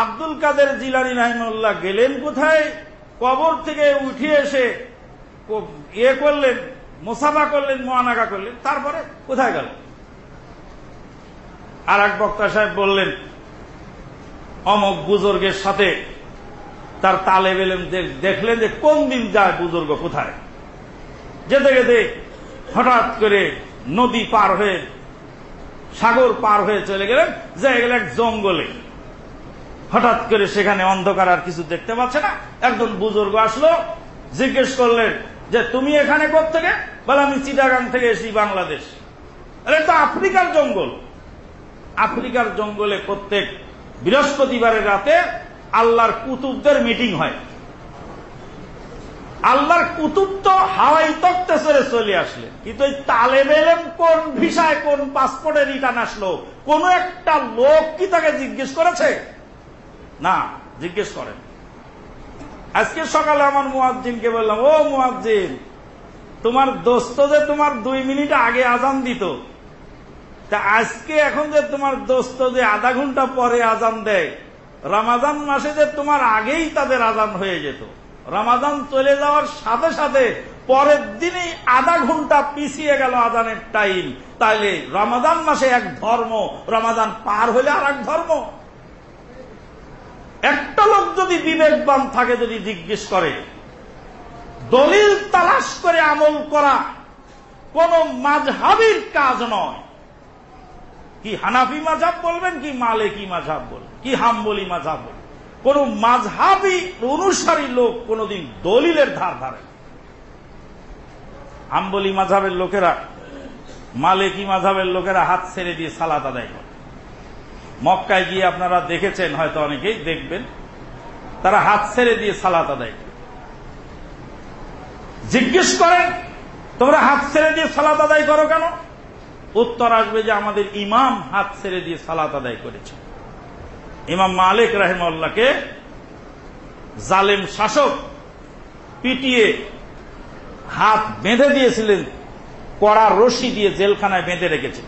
আব্দুল কাদের জিলানি রাহিমুল্লাহ গেলেন কোথায়? কবর থেকে উঠে এসে ইয়ে করলেন, মোসাফা করলেন মোয়ানাকা করলেন, তারপরে কোথায় গেল? আর এক বক্তা সাহেব বললেন, অমক বুজুর্গের সাথে তার তালে বেলেন দেখলেন যে কোন দিন যায় বুজুর্গ কোথায়? যেতে যেতে হঠাৎ করে নদী পার হয়ে, সাগর পার হয়ে চলে গেলেন যে গেল এক জঙ্গলে। হঠাৎ করে সেখানে অন্ধকার আর কিছু দেখতে পাচ্ছে না। একজন বুজুর্গ আসলো, জিজ্ঞেস করলেন যে, তুমি এখানে থেকে বলে, আমি চিটাগাং থেকে এসি বাংলাদেশ। আরে তো আফ্রিকার জঙ্গল। আফ্রিকার জঙ্গলে প্রত্যেক বৃহস্পতিবারের রাতে আল্লাহর কুতুবদের মিটিং হয়। আল্লাহর কুতুব তো হাওয়াই তক্তে চলে চলে আসলে। কিন্তু ওই তালেব এলেম কোন ভিসায়, কোন পাসপোর্টে রিটার্ন আসলো? কোন একটা লোক কি তাকে জিজ্ঞেস করেছে? না, জিজ্ঞেস করেন আজকে সকালে আমার মুয়াজ্জিনকে বললাম, ও মুয়াজ্জিন, তোমার দোস্ত যে তোমার দুই মিনিট আগে আজান দিত তা আজকে এখন যে তোমার দোস্ত যে আধা ঘণ্টা পরে আজান দেয় রামাজান মাসে যে তোমার আগেই তাদের আজান হয়ে যেত। রামাজান চলে যাওয়ার সাথে সাথে পরের দিনেই আধা ঘণ্টা পিছিয়ে গেল আজানের টাইম তাইলে রমাদান মাসে এক ধর্ম, রমাদান পার হলে আর এক ধর্ম। একটা লোক যদি বিবেকবান থাকে, যদি জিজ্ঞেস করে, দলিল তালাশ করে আমল করা কোন মাঝহাবির কাজ নয়। কি হানাফি মাঝাব বলবেন, কি মালেকি মাঝাব বলবেন, কি হাম্বলি মাঝাব বলবেন? কোন মাঝহাবি অনুসারী লোক কোনদিন দলিলের ধার ধারে হাম্বলি মাঝাবের লোকেরা, মালেকি মাঝাবের লোকেরা হাত ছেড়ে দিয়ে সালাত আদায় করে। মক্কায় গিয়ে আপনারা দেখেছেন, হয়তো অনেকেই দেখবেন, তারা হাত ছেড়ে দিয়ে সালাত আদায় করে। জিজ্ঞেস করেন, তোমরা হাত ছেড়ে দিয়ে সালাত আদায় করো কেন? উত্তর আসবে যে আমাদের ইমাম হাত ছেড়ে দিয়ে সালাত আদায় করেছে। ইমাম মালিক রাহেমল্লাকে জালেম শাসক পিটিয়ে হাত বেঁধে দিয়েছিলেন, কড়া রশি দিয়ে জেলখানায় বেঁধে রেখেছে।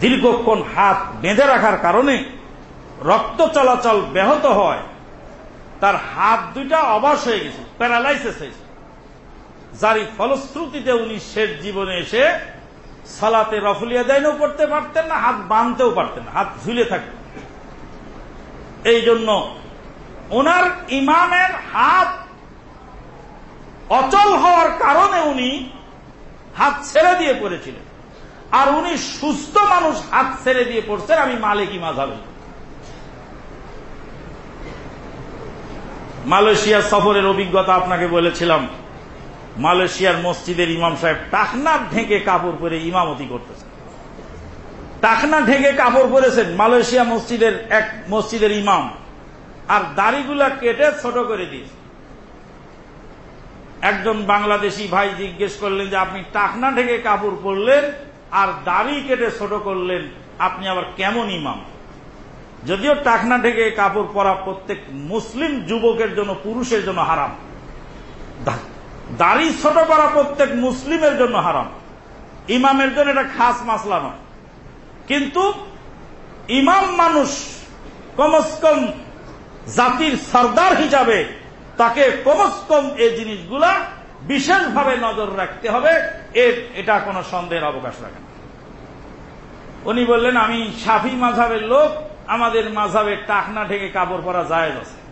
দীর্ঘক্ষণ হাত বেঁধে রাখার কারণে রক্ত চলাচল ব্যাহত হয়, তার হাত দুইটা অবাস হয়ে গেছে, প্যারালাইসিস হয়েছে। যারই ফলশ্রুতিতে উনি শেষ জীবনে এসে সালাতে রফুলিয়া দেয়ও করতে পারতেন না, হাত বাঁধতেও পারতেন হাত ঝুলে থাকতেন। এই জন্য ওনার ইমামের হাত অচল হওয়ার কারণে উনি হাত ছেড়ে দিয়ে পড়েছিলেন। আর উনি সুস্থ মানুষ হাত ছেড়ে দিয়ে পড়ছেন, আমি মালিকি মাঝাবে। মালয়েশিয়া সফরের অভিজ্ঞতা আপনাকে বলেছিলাম। মালয়েশিয়ার মসজিদের ইমাম সাহেব টাকনা ঢেকে কাপড় পরে ইমামতি করতেছেন। টাকনা ঢেকে কাপড় পরেছেন মালয়েশিয়া মসজিদের এক মসজিদের ইমাম। আর দাড়িগুলা কেটে ছোট করে দিয়েছে একজন বাংলাদেশি ভাই জিজ্ঞেস করলেন যে, আপনি টাকনা ঢেকে কাপড় পরলেন আর দাড়ি কেটে ছোট করলেন, আপনি আবার কেমন ইমাম? যদিও টাকনা ঢেকে কাপড় পরা প্রত্যেক মুসলিম যুবকের জন্য, পুরুষের জন্য হারাম। দাড়ি ছোট করা প্রত্যেক মুসলিমের জন্য হারাম। ইমামের জন্য এটা খাস মাসলা নয়। কিন্তু ইমাম মানুষ কমস কম জাতির সর্দার হিসাবে তাকে কমস কম এই জিনিসগুলা বিশেষভাবে নজর রাখতে হবে। এর এটা কোনো সন্দেহের অবকাশ রাখে না। উনি বললেন, আমি সাফি মাঝাবের লোক, আমাদের মাঝাবের টাকনা ঢেকে কাপড় পরা যায় আছে।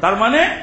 তার মানে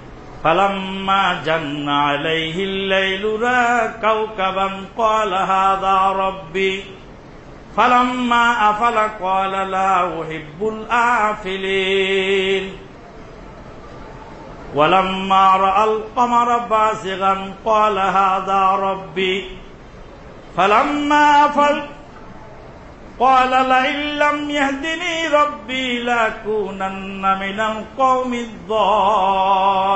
فلما جن عليه الليل رأى كوكبا قال هذا ربي. فلما أفل قال لا أحب الآفلين. ولما رأى القمر بازغا قال هذا ربي. فلما أفل قال لئن لم يهدني ربي لأكونن من القوم الضالين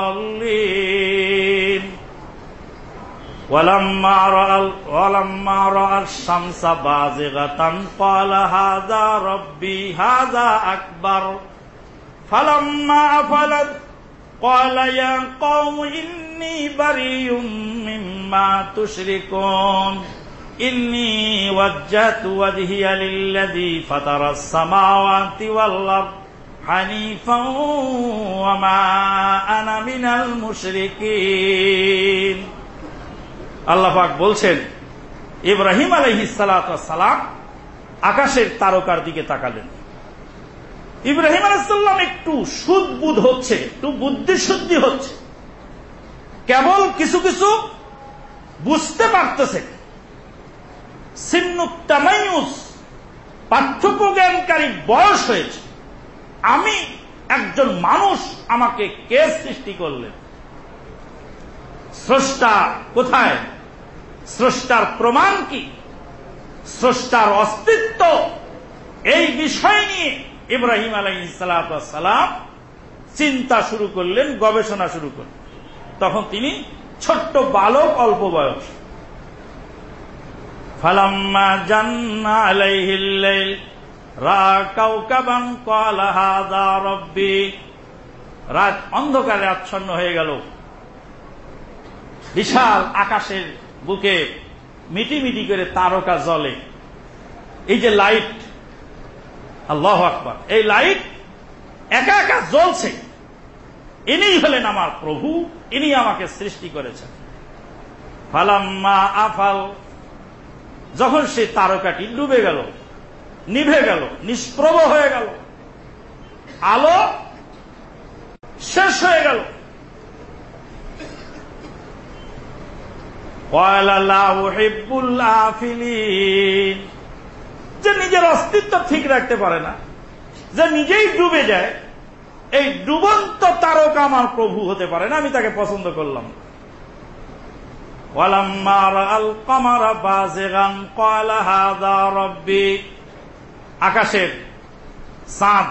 ولما رأى ولما رأى الشمس بازغة قال هذا ربي هذا أكبر فلما أفلت قال يا قوم إني بريء مما تشركون إني وجهت وجهي للذي فطر السماوات والأرض حنيفا وما أنا من المشركين আল্লাহ পাক বলছেন ইব্রাহিম আলহিসালাম আকাশের তারকার দিকে তাকালেন ইব্রাহিম আলাইসাল্লাম একটু সুদবুধ হচ্ছে একটু বুদ্ধিশুদ্ধি হচ্ছে কেবল কিছু কিছু বুঝতে পারতেছে সিন্নুত্তামাইউস পার্থক্য জ্ঞানকারী বয়স হয়েছে। আমি একজন মানুষ, আমাকে কে সৃষ্টি করলেন? স্রষ্টা কোথায়? স্রষ্টার প্রমাণ কি? স্রষ্টার অস্তিত্ব? এই বিষয় নিয়ে ইব্রাহিম আলাই সালাম চিন্তা শুরু করলেন, গবেষণা শুরু করলেন। তখন তিনি ছোট্ট বালক, অল্প বয়স। ফালাম্মা জান্না লাইল রা কাউকাবান ক্বালা হাযা রাব্বি রাত অন্ধকারে আচ্ছন্ন হয়ে গেল। বিশাল আকাশের বুকে মিটি মিটি করে তারকা জ্বলে। এই যে লাইট, আল্লাহ আকবর, এই লাইট একা একা জ্বলছে। ইনি হলেন আমার প্রভু ইনি আমাকে সৃষ্টি করেছেন। ফালাম্মা আফাল যখন সে তারকাটি ডুবে গেল, নিভে গেল, নিষ্প্রভ হয়ে গেল, আলো শেষ হয়ে গেল। যে নিজের অস্তিত্ব ঠিক রাখতে পারে না, যে নিজেই ডুবে যায়, এই ডুবন্ত তারকা আমার প্রভু হতে পারে না, আমি তাকে পছন্দ করলাম আকাশের চাঁদ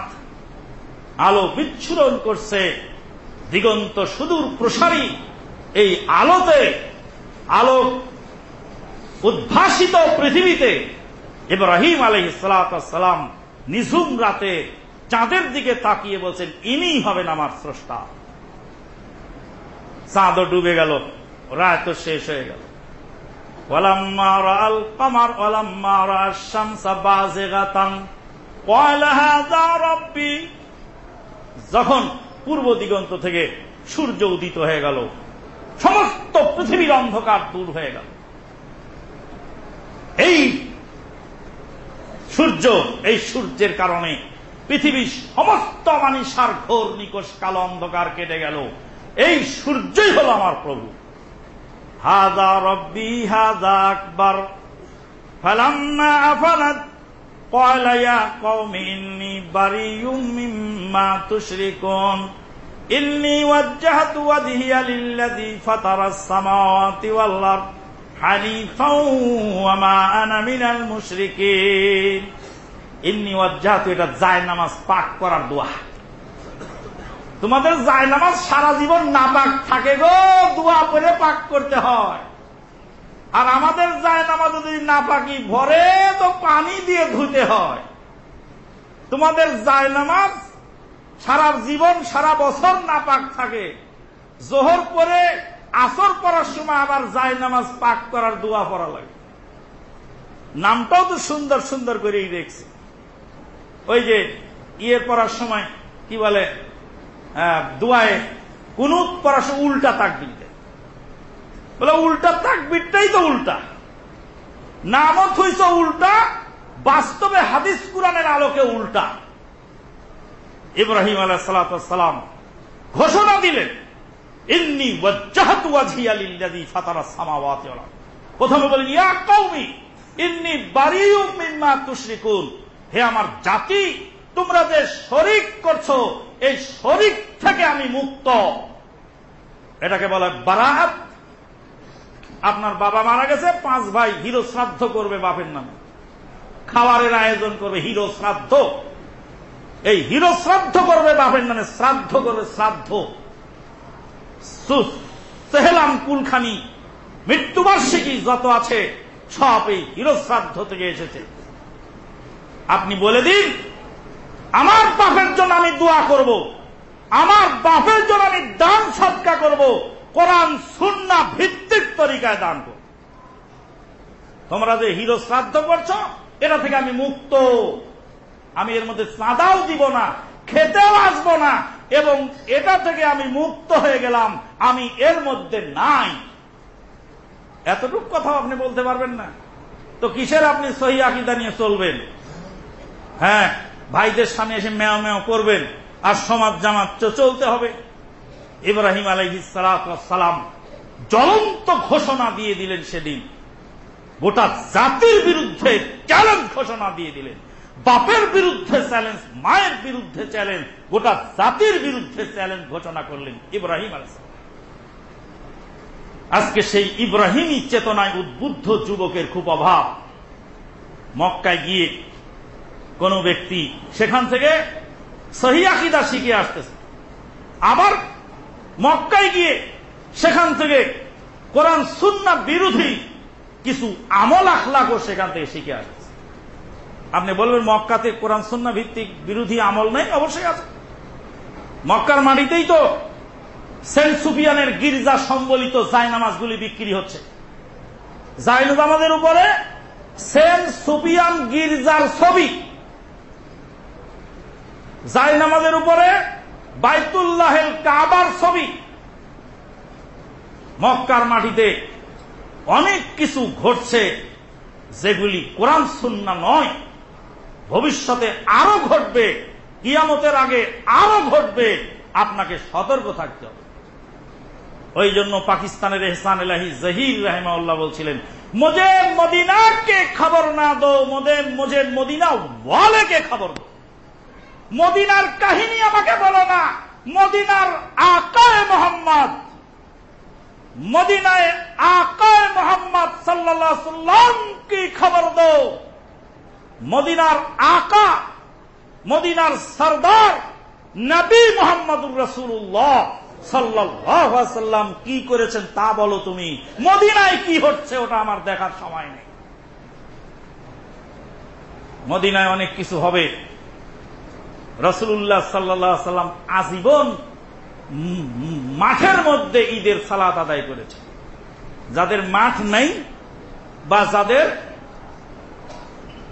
আলো বিচ্ছুরণ করছে। দিগন্ত সুদূর প্রসারী এই আলোতে, আলোক উদ্ভাসিত পৃথিবীতে ইব্রাহিম আলহ সালাম নিঝুম রাতে চাঁদের দিকে তাকিয়ে বলছেন ইনি হবেন আমার স্রষ্টা। চাঁদও ডুবে গেল। রায় তো শেষ হয়ে গেল। যখন পূর্ব দিগন্ত থেকে সূর্য উদিত হয়ে গেল, সমস্ত পৃথিবীর অন্ধকার দূর হয়ে গেল। এই সূর্য, এই সূর্যের কারণে পৃথিবীর সমস্ত মানুষার ঘোর নিকশ কালো অন্ধকার কেটে গেল। এই সূর্যই হল আমার প্রভু। হাদা রব্বি হাদা আকবর ফালাম্মা আফালাত قال يا قوم إني بريء مما تشركون إني وجهت وجهي للذي فطر السماوات والأرض حنيفا وما أنا من المشركين ইন্নি ওয়াজ্জাহাত এটা জায় নামাজ পাক করার দোয়া তোমাদের জায় নামাজ সারা জীবন না পাক থাকে গো, দোয়া করে পাক করতে হয়। আর আমাদের যায় নামাজ যদি না পাকি ভরে, তো পানি দিয়ে ধুতে হয়। তোমাদের যায় নামাজ সারা জীবন, সারা বছর না পাক থাকে। জোহর পরে, আসর পড়ার সময় আবার যায় নামাজ পাক করার দোয়া পড়া লাগে। নামটাও তো সুন্দর সুন্দর করেই দেখছি। ওই যে ইয়ে পড়ার সময় কি বলে? দোয়ায় কুনুত সময় উল্টা তাকবির বলে উল্টা তাকবিরটাই তো উল্টা। নামত হইছ উল্টা, বাস্তবে হাদিস কুরানের আলোকে উল্টা। ইব্রাহিম আলাহ সালাম ঘোষণা দিলেন, ইন্নি ওয়াজ্জাহাতু ওয়াজহিয়া লিল্লাযী ফাতারা সামাওয়াতি ওয়াল প্রথমে বলেন, ইয়া কওমি, ইন্নি বারিউম মিম্মা তুশরিকুন। হে আমার জাতি তোমরা যে শরিক করছ, এই শরিক থেকে আমি মুক্ত। এটাকে বলে বারাত আপনার বাবা মারা গেছে, পাঁচ ভাই হিরো শ্রাদ্ধ করবে বাপের নামে। খাবারের আয়োজন করবে হিরো শ্রাদ্ধ। এই হিরো শ্রাদ্ধ করবে বাপের নামে, শ্রাদ্ধ করবে শ্রাদ্ধ। সেহেলাম কুলখানি, মৃত্যুবার্ষিকী যত আছে, সব এই হিরো শ্রাদ্ধ থেকে এসেছে। আপনি বলে দিন আমার বাপের জন্য আমি দোয়া করব। আমার বাপের জন্য আমি দান সৎকা করব। কোরআন সুন্না ভিত্তিক তরিকায় দান করব। তোমরা যে হিরো শ্রাদ্ধ করছ, এটা থেকে আমি মুক্ত। আমি এর মধ্যে চাঁদাও দিব না, খেতেও আসব না, এবং এটা থেকে আমি মুক্ত হয়ে গেলাম, আমি এর মধ্যে নাই। এতটুকু কথা আপনি বলতে পারবেন না। তো কিসের আপনি সহি আকিদা নিয়ে চলবেন? হ্যাঁ ভাইদের সামনে এসে মেয়া মেয়া করবেন, আর সমাজ জামাত চলতে হবে। ইব্রাহিম আলহি সালাম জ্বলন্ত ঘোষণা দিয়ে দিলেন সেদিন। গোটা জাতির বিরুদ্ধে চ্যালেঞ্জ ঘোষণা দিয়ে দিলেন। বাপের বিরুদ্ধে চ্যালেঞ্জ, মায়ের বিরুদ্ধে চ্যালেঞ্জ, গোটা জাতির বিরুদ্ধে চ্যালেঞ্জ ঘোষণা করলেন ইব্রাহিম আলাহ আজকে সেই ইব্রাহিমী চেতনায় উদ্বুদ্ধ যুবকের খুব অভাব। মক্কায় গিয়ে কোন ব্যক্তি সেখান থেকে সহি আকিদা শিখে আসতেছে। আবার মক্কায় গিয়ে সেখান থেকে কোরআন সুন্না বিরোধী কিছু আমল আখলাকও সেখান থেকে শিখে আসছে আপনি বলবেন মক্কাতে কোরআন সুন্না ভিত্তিক বিরোধী আমল নেই? অবশ্যই আছে। মক্কার মাটিতেই তো সেন্ট সুফিয়ানের গির্জা সম্বলিত জায়নামাজগুলি বিক্রি হচ্ছে। জাইনুজামাদের উপরে সেন্ট সুফিয়ান গির্জার ছবি জায়নামাজের উপরে বাইতুল্লাহের কাবার ছবি। মক্কার মাটিতে অনেক কিছু ঘটছে যেগুলি কোরআন সুন্না নয়। ভবিষ্যতে আরও ঘটবে, কিয়ামতের আগে আরও ঘটবে, আপনাকে সতর্ক থাকতে হবে। ওই জন্য পাকিস্তানের এহসান এলাহি জহির রাহেমাউল্লাহ বলছিলেন মুঝে মদিনাকে খবর না দো মুঝে মুঝে মদিনা ওয়ালেকে খবর দো মদিনার কাহিনী আমাকে বলো না। মদিনার আকায় মোহাম্মদ। মদিনায় আকায় মোহাম্মদ সাল্লাহ সাল্লাম কি খবর দো? মদিনার আকা, মদিনার সরদার নবী মোহাম্মদুর রসুল্লাহ সাল্লাম কি করেছেন তা বলো তুমি। মদিনায় কি হচ্ছে ওটা আমার দেখার সময় নেই। মদিনায় অনেক কিছু হবে। রসুল্লাহ সাল্লাহ সাল্লাম আজীবন মাঠের মধ্যে ঈদের সালাত আদায় করেছে যাদের মাঠ নেই বা যাদের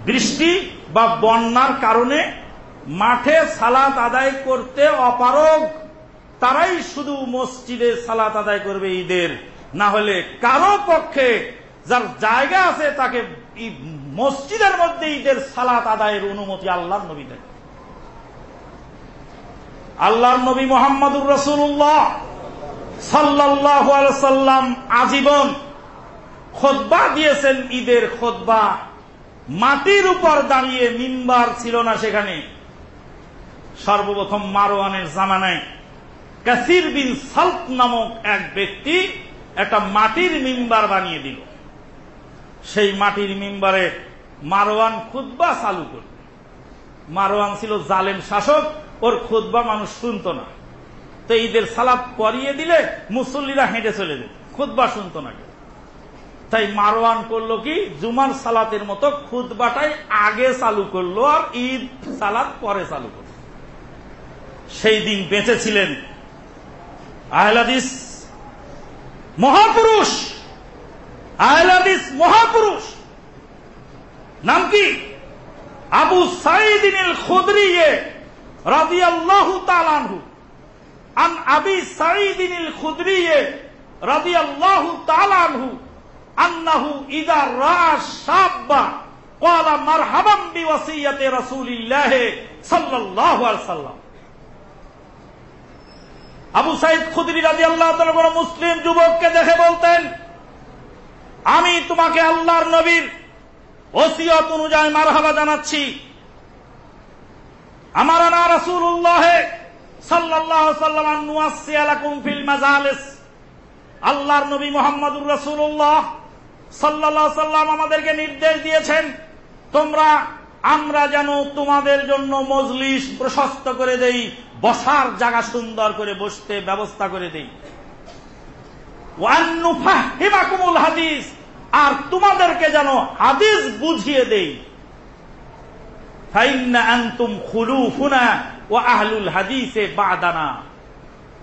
বৃষ্টি বা বন্যার কারণে মাঠে সালাত আদায় করতে অপারগ, তারাই শুধু মসজিদে সালাত আদায় করবে ঈদের। না হলে কারও পক্ষে যার জায়গা আছে তাকে মসজিদের মধ্যে ঈদের সালাত আদায়ের অনুমতি আল্লাহ নবী দেয় আল্লাহর নবী মোহাম্মদুর রসুল্লাহ সাল্লাহ সাল্লাম আজীবন খোদবা দিয়েছেন ঈদের খোদবা। মাটির উপর দাঁড়িয়ে মিম্বার ছিল না সেখানে। সর্বপ্রথম মারোয়ানের জামানায় কাসির বিন সাল্ট নামক এক ব্যক্তি একটা মাটির মিম্বার বানিয়ে দিল। সেই মাটির মিম্বারে মারোয়ান খুদ্া চালু করল। মারোয়ান ছিল জালেম শাসক ওর খুদ্া মানুষ শুনত না। তো ঈদের সালাদ করিয়ে দিলে মুসল্লিরা হেঁটে চলে যেত। খুদ্া শুনত না তাই মারওয়ান করল কি? জুমার সালাতের মতো খুদবাটাই আগে চালু করল আর ঈদ সালাত পরে চালু করল। সেই দিন বেঁচেছিলেন আহলাদিস মহাপুরুষ। আহলাদিস মহাপুরুষ। নাম কি? আবু সাইদিন খুদরিয়ে রাজি আল্লাহ তালানহু আন আবি সাইদিন খুদরিয়ে রাজি আল্লাহ তালানহু আন্নাহু ইদা রাশ সাব্বা قال مرحبا بوصية رسول الله صلى الله عليه وسلم আবু সাইদ খুদরি রাজি আল্লাহ কোন মুসলিম যুবককে দেখে বলতেন আমি তোমাকে আল্লাহর নবীর ওসিয়ত অনুযায়ী মারহাবা জানাচ্ছি আমার আনা রাসূলুল্লাহ সাল্লাল্লাহু সাল্লাম ফিল আল্লাহর নবী মোহাম্মদুর রাসূলুল্লাহ সাল্লাল্লাহু সাল্লাম আমাদেরকে নির্দেশ দিয়েছেন, তোমরা, আমরা যেন তোমাদের জন্য মজলিস প্রশস্ত করে দেই, বসার জায়গা সুন্দর করে বসতে ব্যবস্থা করে দেই। ওয়ান্নুফাহিমাকুমুল হাদিস, আর তোমাদেরকে যেন হাদিস বুঝিয়ে দেই ফাইন্না আনতুম খুলুফুনা ও আহলুল হাদিসে বাদানা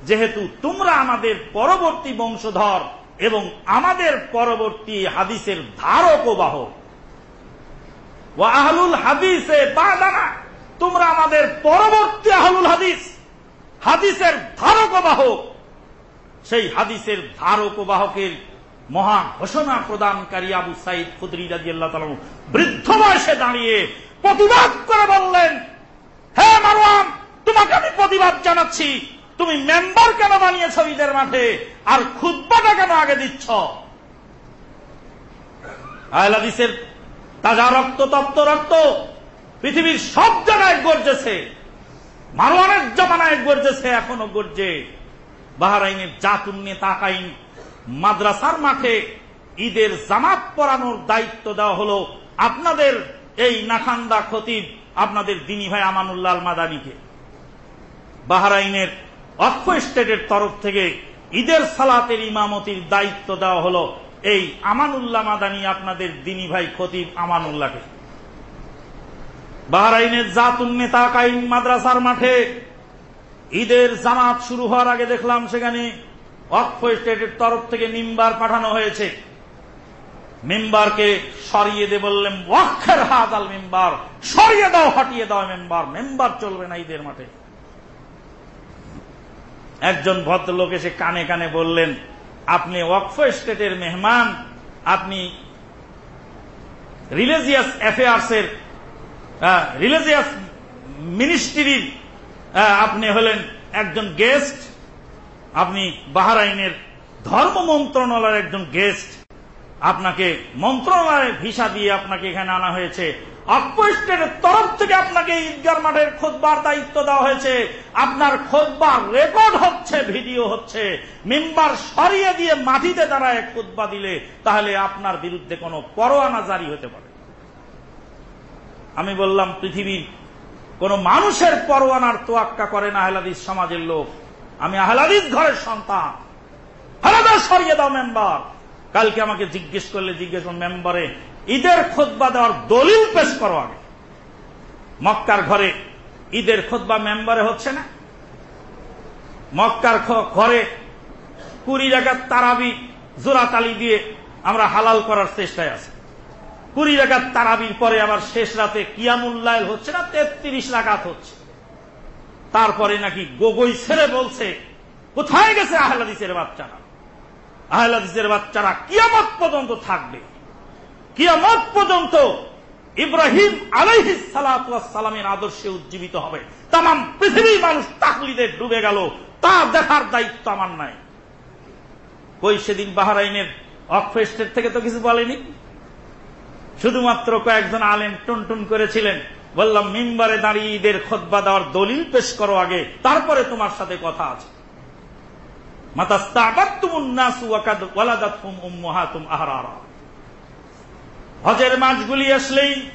যেহেতু তোমরা আমাদের পরবর্তী বংশধর এবং আমাদের পরবর্তী হাদিসের ধারক ও বাহক। আহলুল হাদিসে বাদানা। তোমরা আমাদের পরবর্তী আহলুল হাদিস, হাদিসের ধারক বাহক। সেই হাদিসের ধারক বাহকের মহা ঘোষণা প্রদানকারী আবু সাইদ খুদরি রাজি আল্লাহ বৃদ্ধ বয়সে দাঁড়িয়ে প্রতিবাদ করে বললেন, হে মারওয়ান, তোমাকে আমি প্রতিবাদ জানাচ্ছি। তুমি মেম্বার কেন বানিয়েছ ঈদের মাঠে? আর খুদ্বাটা কেন আগে দিচ্ছ? আহলাদিসের তাজা রক্ত, তপ্ত রক্ত পৃথিবীর সব জায়গায় গর্জেছে। মারোয়ানের জমানায় গর্জেছে, এখনও গর্জে। বাহারাইনের জাতুন্নে তাকাইন মাদ্রাসার মাঠে ঈদের জামাত পরানোর দায়িত্ব দেওয়া হলো। আপনাদের এই নাখান্দা খতিব আপনাদের দিনী ভাই আমানুল্লাহ মাদানিকে বাহারাইনের অক্ষ স্টেটের তরফ থেকে ঈদের সালাতের ইমামতির দায়িত্ব দেওয়া হল এই আমানুল্লাহ মাদানি আপনাদের দিনী ভাই খতিব আমানুল্লাহকে। বাহরাইনের জাতুন নেতা কাইম মাদ্রাসার মাঠে ঈদের জামাত শুরু হওয়ার আগে দেখলাম সেখানে অক্ষ স্টেটের তরফ থেকে নিম্বার পাঠানো হয়েছে। মেম্বারকে সরিয়ে দে বললেন ওয়াক্ষের হাত আল মেম্বার, সরিয়ে দাও, হটিয়ে দাও মেম্বার মেম্বার চলবে না ঈদের মাঠে। একজন ভদ্রলোক এসে কানে কানে বললেন, আপনি ওয়াকফ স্টেটের মেহমান, আপনি রিলিজিয়াস অ্যাফেয়ার্সের রিলিজিয়াস মিনিস্ট্রির আপনি হলেন একজন গেস্ট, আপনি বাহারাইনের ধর্ম মন্ত্রণালয়ের একজন গেস্ট আপনাকে মন্ত্রণালয়ের ভিসা দিয়ে আপনাকে এখানে আনা হয়েছে। অক্টোস্টেটের তরফ থেকে আপনাকে ঈদগার মাঠের খোদবার দায়িত্ব দেওয়া হয়েছে। আপনার খোদবার রেকর্ড হচ্ছে, ভিডিও হচ্ছে। মেম্বার সরিয়ে দিয়ে মাটিতে দাঁড়ায় খোদবা দিলে, তাহলে আপনার বিরুদ্ধে কোনো পরোয়ানা জারি হতে পারে। আমি বললাম, পৃথিবীর কোন মানুষের পরোয়ানার তোয়াক্কা করে না, আহলাদিস সমাজের লোক। আমি আহলাদিস ঘরের সন্তান। আলাদা সরিয়ে দাও, মেম্বার। কালকে আমাকে জিজ্ঞেস করলে জিজ্ঞেস মেম্বারে, ঈদের খোদবা দেওয়ার দলিল পেশ করো আগে। মক্কার ঘরে ঈদের খোদবা মেম্বারে হচ্ছে না? মক্কার ঘরে কুড়ি জায়গার তারাবি জোরাতালি দিয়ে আমরা হালাল করার চেষ্টায় আছি। কুড়ি রাকাত তারাবির পরে আবার শেষ রাতে কিয়ামুল্লাইল হচ্ছে না? তেত্রিশ রাকাত হচ্ছে। তারপরে নাকি গোগই ছেড়ে বলছে, কোথায় গেছে আহলাদিসের বাচ্চারা? আহলাদিসের বাচ্চারা কিয়ামত পর্যন্ত থাকবে। কিয়ামত পর্যন্ত ইব্রাহিম আলাইহিস সালামের আদর্শে উজ্জীবিত হবে। তাম পৃথিবীর মানুষ তাকলিদে ডুবে গেল। তা দেখার দায়িত্ব আমার নাই। ওই সেদিন বাহারাইনের অক্ষেস্টের থেকে তো কিছু বলেনি? শুধুমাত্র কয়েকজন আলেম টুনটুন করেছিলেন। বললাম, মিম্বারে দাঁড়িয়ে ঈদের খোদবা দেওয়ার দলিল পেশ করো আগে। তারপরে তোমার সাথে কথা আছে। হজের মাসগুলি আসলেই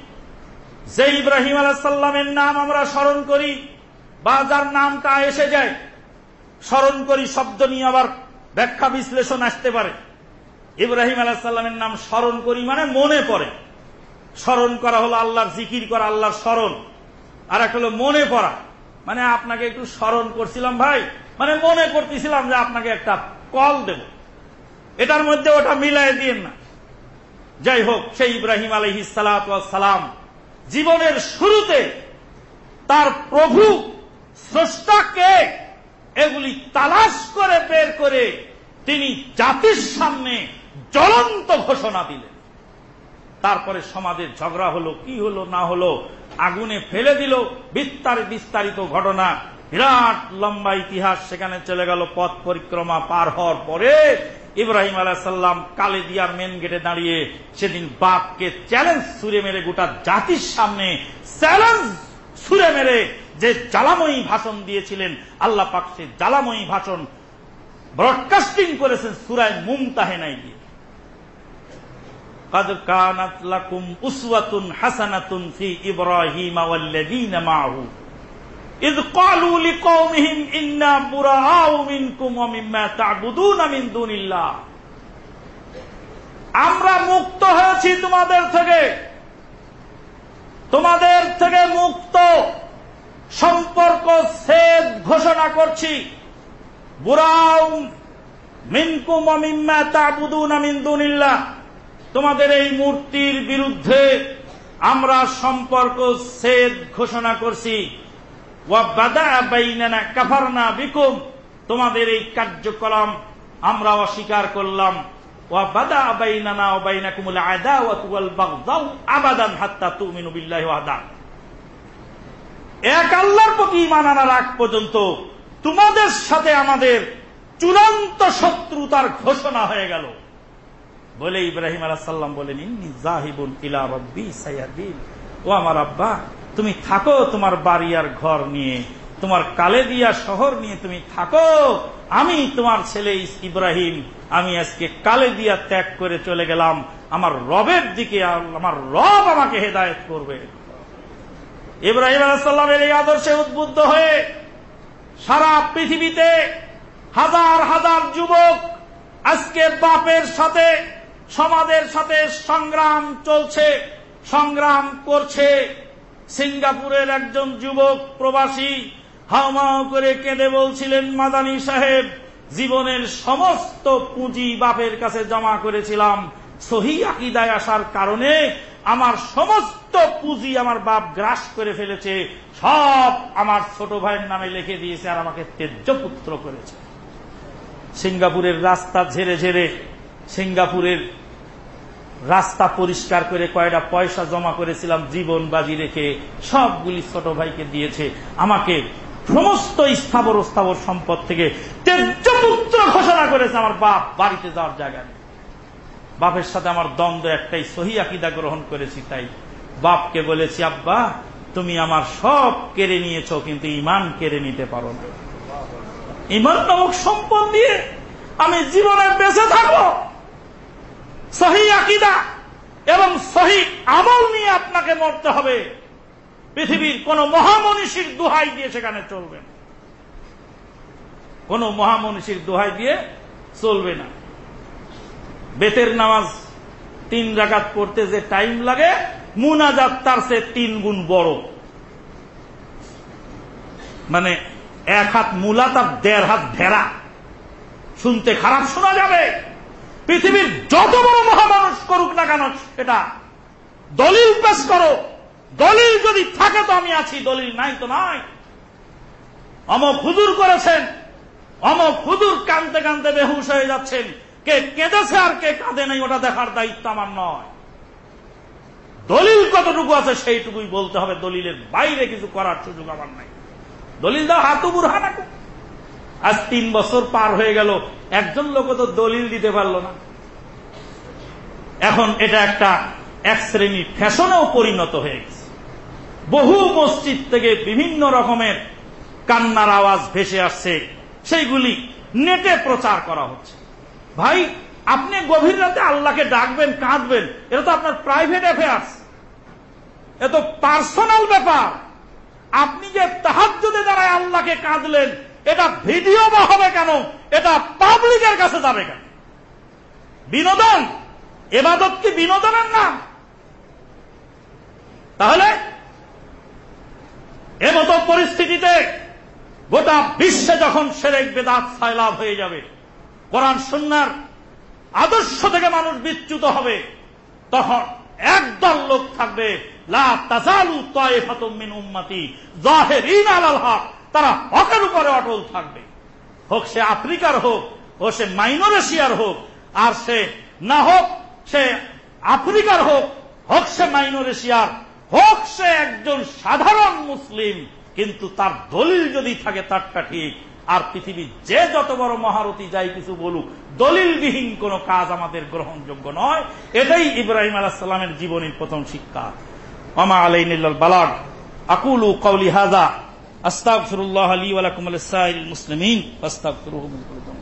যে ইব্রাহিম আলাহাল্লামের নাম আমরা স্মরণ করি বা যার নামটা এসে যায়। স্মরণ করি, শব্দ নিয়ে আবার ব্যাখ্যা বিশ্লেষণ আসতে পারে। ইব্রাহিম আলাহাল্লামের নাম স্মরণ করি মানে মনে পড়ে। স্মরণ করা হলো আল্লাহর জিকির করা, আল্লাহর স্মরণ। আর একটা হলো মনে পড়া। মানে আপনাকে একটু স্মরণ করছিলাম ভাই মানে মনে করতেছিলাম যে আপনাকে একটা কল দেব। এটার মধ্যে ওটা মিলাই দিন না। যাই হোক, সেই ইব্রাহিম আলহি সালাম জীবনের শুরুতে তার প্রভু স্রষ্টাকে এগুলি তালাশ করে বের করে তিনি জাতির সামনে জ্বলন্ত ঘোষণা দিলেন। তারপরে সমাজের ঝগড়া হলো, কি হলো, না হলো, আগুনে ফেলে দিল বিস্তার বিস্তারিত ঘটনা। বিরাট লম্বা ইতিহাস সেখানে চলে গেল পথ পরিক্রমা পার হওয়ার পরে ইব্রাহিম আলাহাল্লাম কালে দিয়ার মেন গেটে দাঁড়িয়ে সেদিন বাপকে চ্যালেঞ্জ সুরে মেরে গোটা জাতির সামনে চ্যালেঞ্জ সুরে মেরে যে জ্বালাময়ী ভাষণ দিয়েছিলেন আল্লাহ পাক সে জ্বালাময়ী ভাষণ ব্রডকাস্টিং করেছেন সুরায় মুমতাহেনাই দিয়ে قد كانت لكم أسوة حسنة في إبراهيم والذين معه إذ قالوا لقومهم إنا براء منكم ومما تعبدون من دون الله আমরা মুক্ত হয়েছি তোমাদের থেকে তোমাদের থেকে মুক্ত সম্পর্ক ছেদ ঘোষণা করছি বুড়াও মিনকুম অমিম্মা তাবুদুন মিন দুনিল্লাহ তোমাদের এই মূর্তির বিরুদ্ধে আমরা সম্পর্ক ছেদ ঘোষণা করছি কাফারনা বিকুম। তোমাদের এই কার্যক্রম আমরা অস্বীকার করলাম। তোমাদের সাথে আমাদের চূড়ান্ত শত্রুতার ঘোষণা হয়ে গেল। বলে ইব্রাহিম আলাহাল্লাম বলেন, ইন্নি জাহিবুল ইলা রব্বি সাইয়াদিন ও আমার আব্বা তুমি থাকো তোমার বাড়ি আর ঘর নিয়ে, তোমার কালেদিয়া শহর নিয়ে তুমি থাকো। আমি তোমার ছেলে ইব্রাহিম, আমি আজকে কালেদিয়া ত্যাগ করে চলে গেলাম। আমার রবের দিকে আমার রব আমাকে হেদায়ত করবে। ইব্রাহিম আলাহাল্লামের এই আদর্শে উদ্বুদ্ধ হয়ে সারা পৃথিবীতে হাজার হাজার যুবক আজকে বাপের সাথে, সমাজের সাথে সংগ্রাম চলছে, সংগ্রাম করছে। সিঙ্গাপুরের একজন যুবক প্রবাসী হাওমাও করে কেঁদে বলছিলেন, মাদানী সাহেব, জীবনের সমস্ত পুঁজি বাপের কাছে জমা করেছিলাম। সহি আকিদায় আসার কারণে আমার সমস্ত পুঁজি আমার বাপ গ্রাস করে ফেলেছে। সব আমার ছোট ভাইয়ের নামে লিখে দিয়েছে আর আমাকে তেজ্য পুত্র করেছে। সিঙ্গাপুরের রাস্তা ঝেড়ে ঝেড়ে সিঙ্গাপুরের রাস্তা পরিষ্কার করে কয়টা পয়সা জমা করেছিলাম জীবন বাজি রেখে, সবগুলি ছোট ভাইকে দিয়েছে। আমাকে সমস্ত স্থাবর স্থাবর সম্পদ থেকে তেজ্যপুত্র ঘোষণা করেছে আমার বাপ, বাড়িতে যাওয়ার জায়গা নেই। বাপের সাথে আমার দ্বন্দ্ব একটাই, সহি আকিদা গ্রহণ করেছি তাই। বাপকে বলেছি, আব্বা, তুমি আমার সব কেড়ে নিয়েছ, কিন্তু ইমান কেড়ে নিতে পারো না। ইমান নামক সম্পদ দিয়ে আমি জীবনে বেঁচে থাকব। সহি আকিদা এবং সহি আমল নিয়ে আপনাকে মরতে হবে। পৃথিবীর কোন মহামনীষীর দোহাই দিয়ে সেখানে চলবে না। কোন মহামনীষীর দোহাই দিয়ে চলবে না। বেতের নামাজ তিন রাকাত পড়তে যে টাইম লাগে, মুনাজাত তার সে তিন গুণ বড়। মানে এক হাত মূলা তার দেড় হাত ভেড়া। শুনতে খারাপ শোনা যাবে। পৃথিবীর যত বড় মহামানুষ করুক না কেন এটা দলিল পেশ করো। দলিল যদি থাকে তো আমি আছি, দলিল নাই তো নাই। অমক হুজুর করেছেন, অমক হুজুর কানতে কানতে বেহুশ হয়ে যাচ্ছেন। কে কেঁদেছে আর কে কাঁদে নাই, ওটা দেখার দায়িত্ব আমার নয়। দলিল কতটুকু আছে সেইটুকুই বলতে হবে, দলিলের বাইরে কিছু করার সুযোগ আমার নাই। দলিল দাও, হাতু বুরহানাকু আজ তিন বছর পার হয়ে গেল, একজন লোক তো দলিল দিতে পারল না। এখন এটা একটা এক শ্রেণির ফ্যাশনেও পরিণত হয়ে গেছে। বহু মসজিদ থেকে বিভিন্ন রকমের কান্নার আওয়াজ ভেসে আসছে, সেইগুলি নেটে প্রচার করা হচ্ছে। ভাই, আপনি গভীর রাতে আল্লাহকে ডাকবেন, কাঁদবেন, এটা তো আপনার প্রাইভেট অ্যাফেয়ার্স এ তো পার্সোনাল ব্যাপার। আপনি যে তাহাজ্জুদে দাঁড়ায় আল্লাহকে কাঁদলেন এটা ভিডিও বা হবে কেন? এটা পাবলিকের কাছে যাবে কেন? বিনোদন? এবাদত কি বিনোদনের নাম? তাহলে এমতো পরিস্থিতিতে গোটা বিশ্বে যখন সেরেক বেদাত সাইলাভ হয়ে যাবে, কোরআন সন্ন্যার আদর্শ থেকে মানুষ বিচ্যুত হবে, তখন একদল লোক থাকবে, লা তাজালু তায়েফাতুম মিন উম্মতি, জাহিরিন আলাল হক। তারা হকের উপরে অটল থাকবে। হোক সে আফ্রিকার হোক ও সে মাইনর এশিয়ার হোক, আর সে না হোক, সে আফ্রিকার হোক হোক সে মাইনর এশিয়ার হোক সে একজন সাধারণ মুসলিম, কিন্তু তার দলিল যদি থাকে তারটা ঠিক। আর পৃথিবীর যে যত বড় মহারতি যাই কিছু বলুক, দলিলবিহীন কোন কাজ আমাদের গ্রহণযোগ্য নয়। এটাই ইব্রাহিম আলাহামের জীবনের প্রথম শিক্ষা। অমা আলাইন বালাগ। আকুলু কৌলি হাজা আস্তাগফিরুল্লাহ লি ওয়া লাকুম আলিস মুসলিমিন ফাস্তাগফিরুহু মিন কুল্লি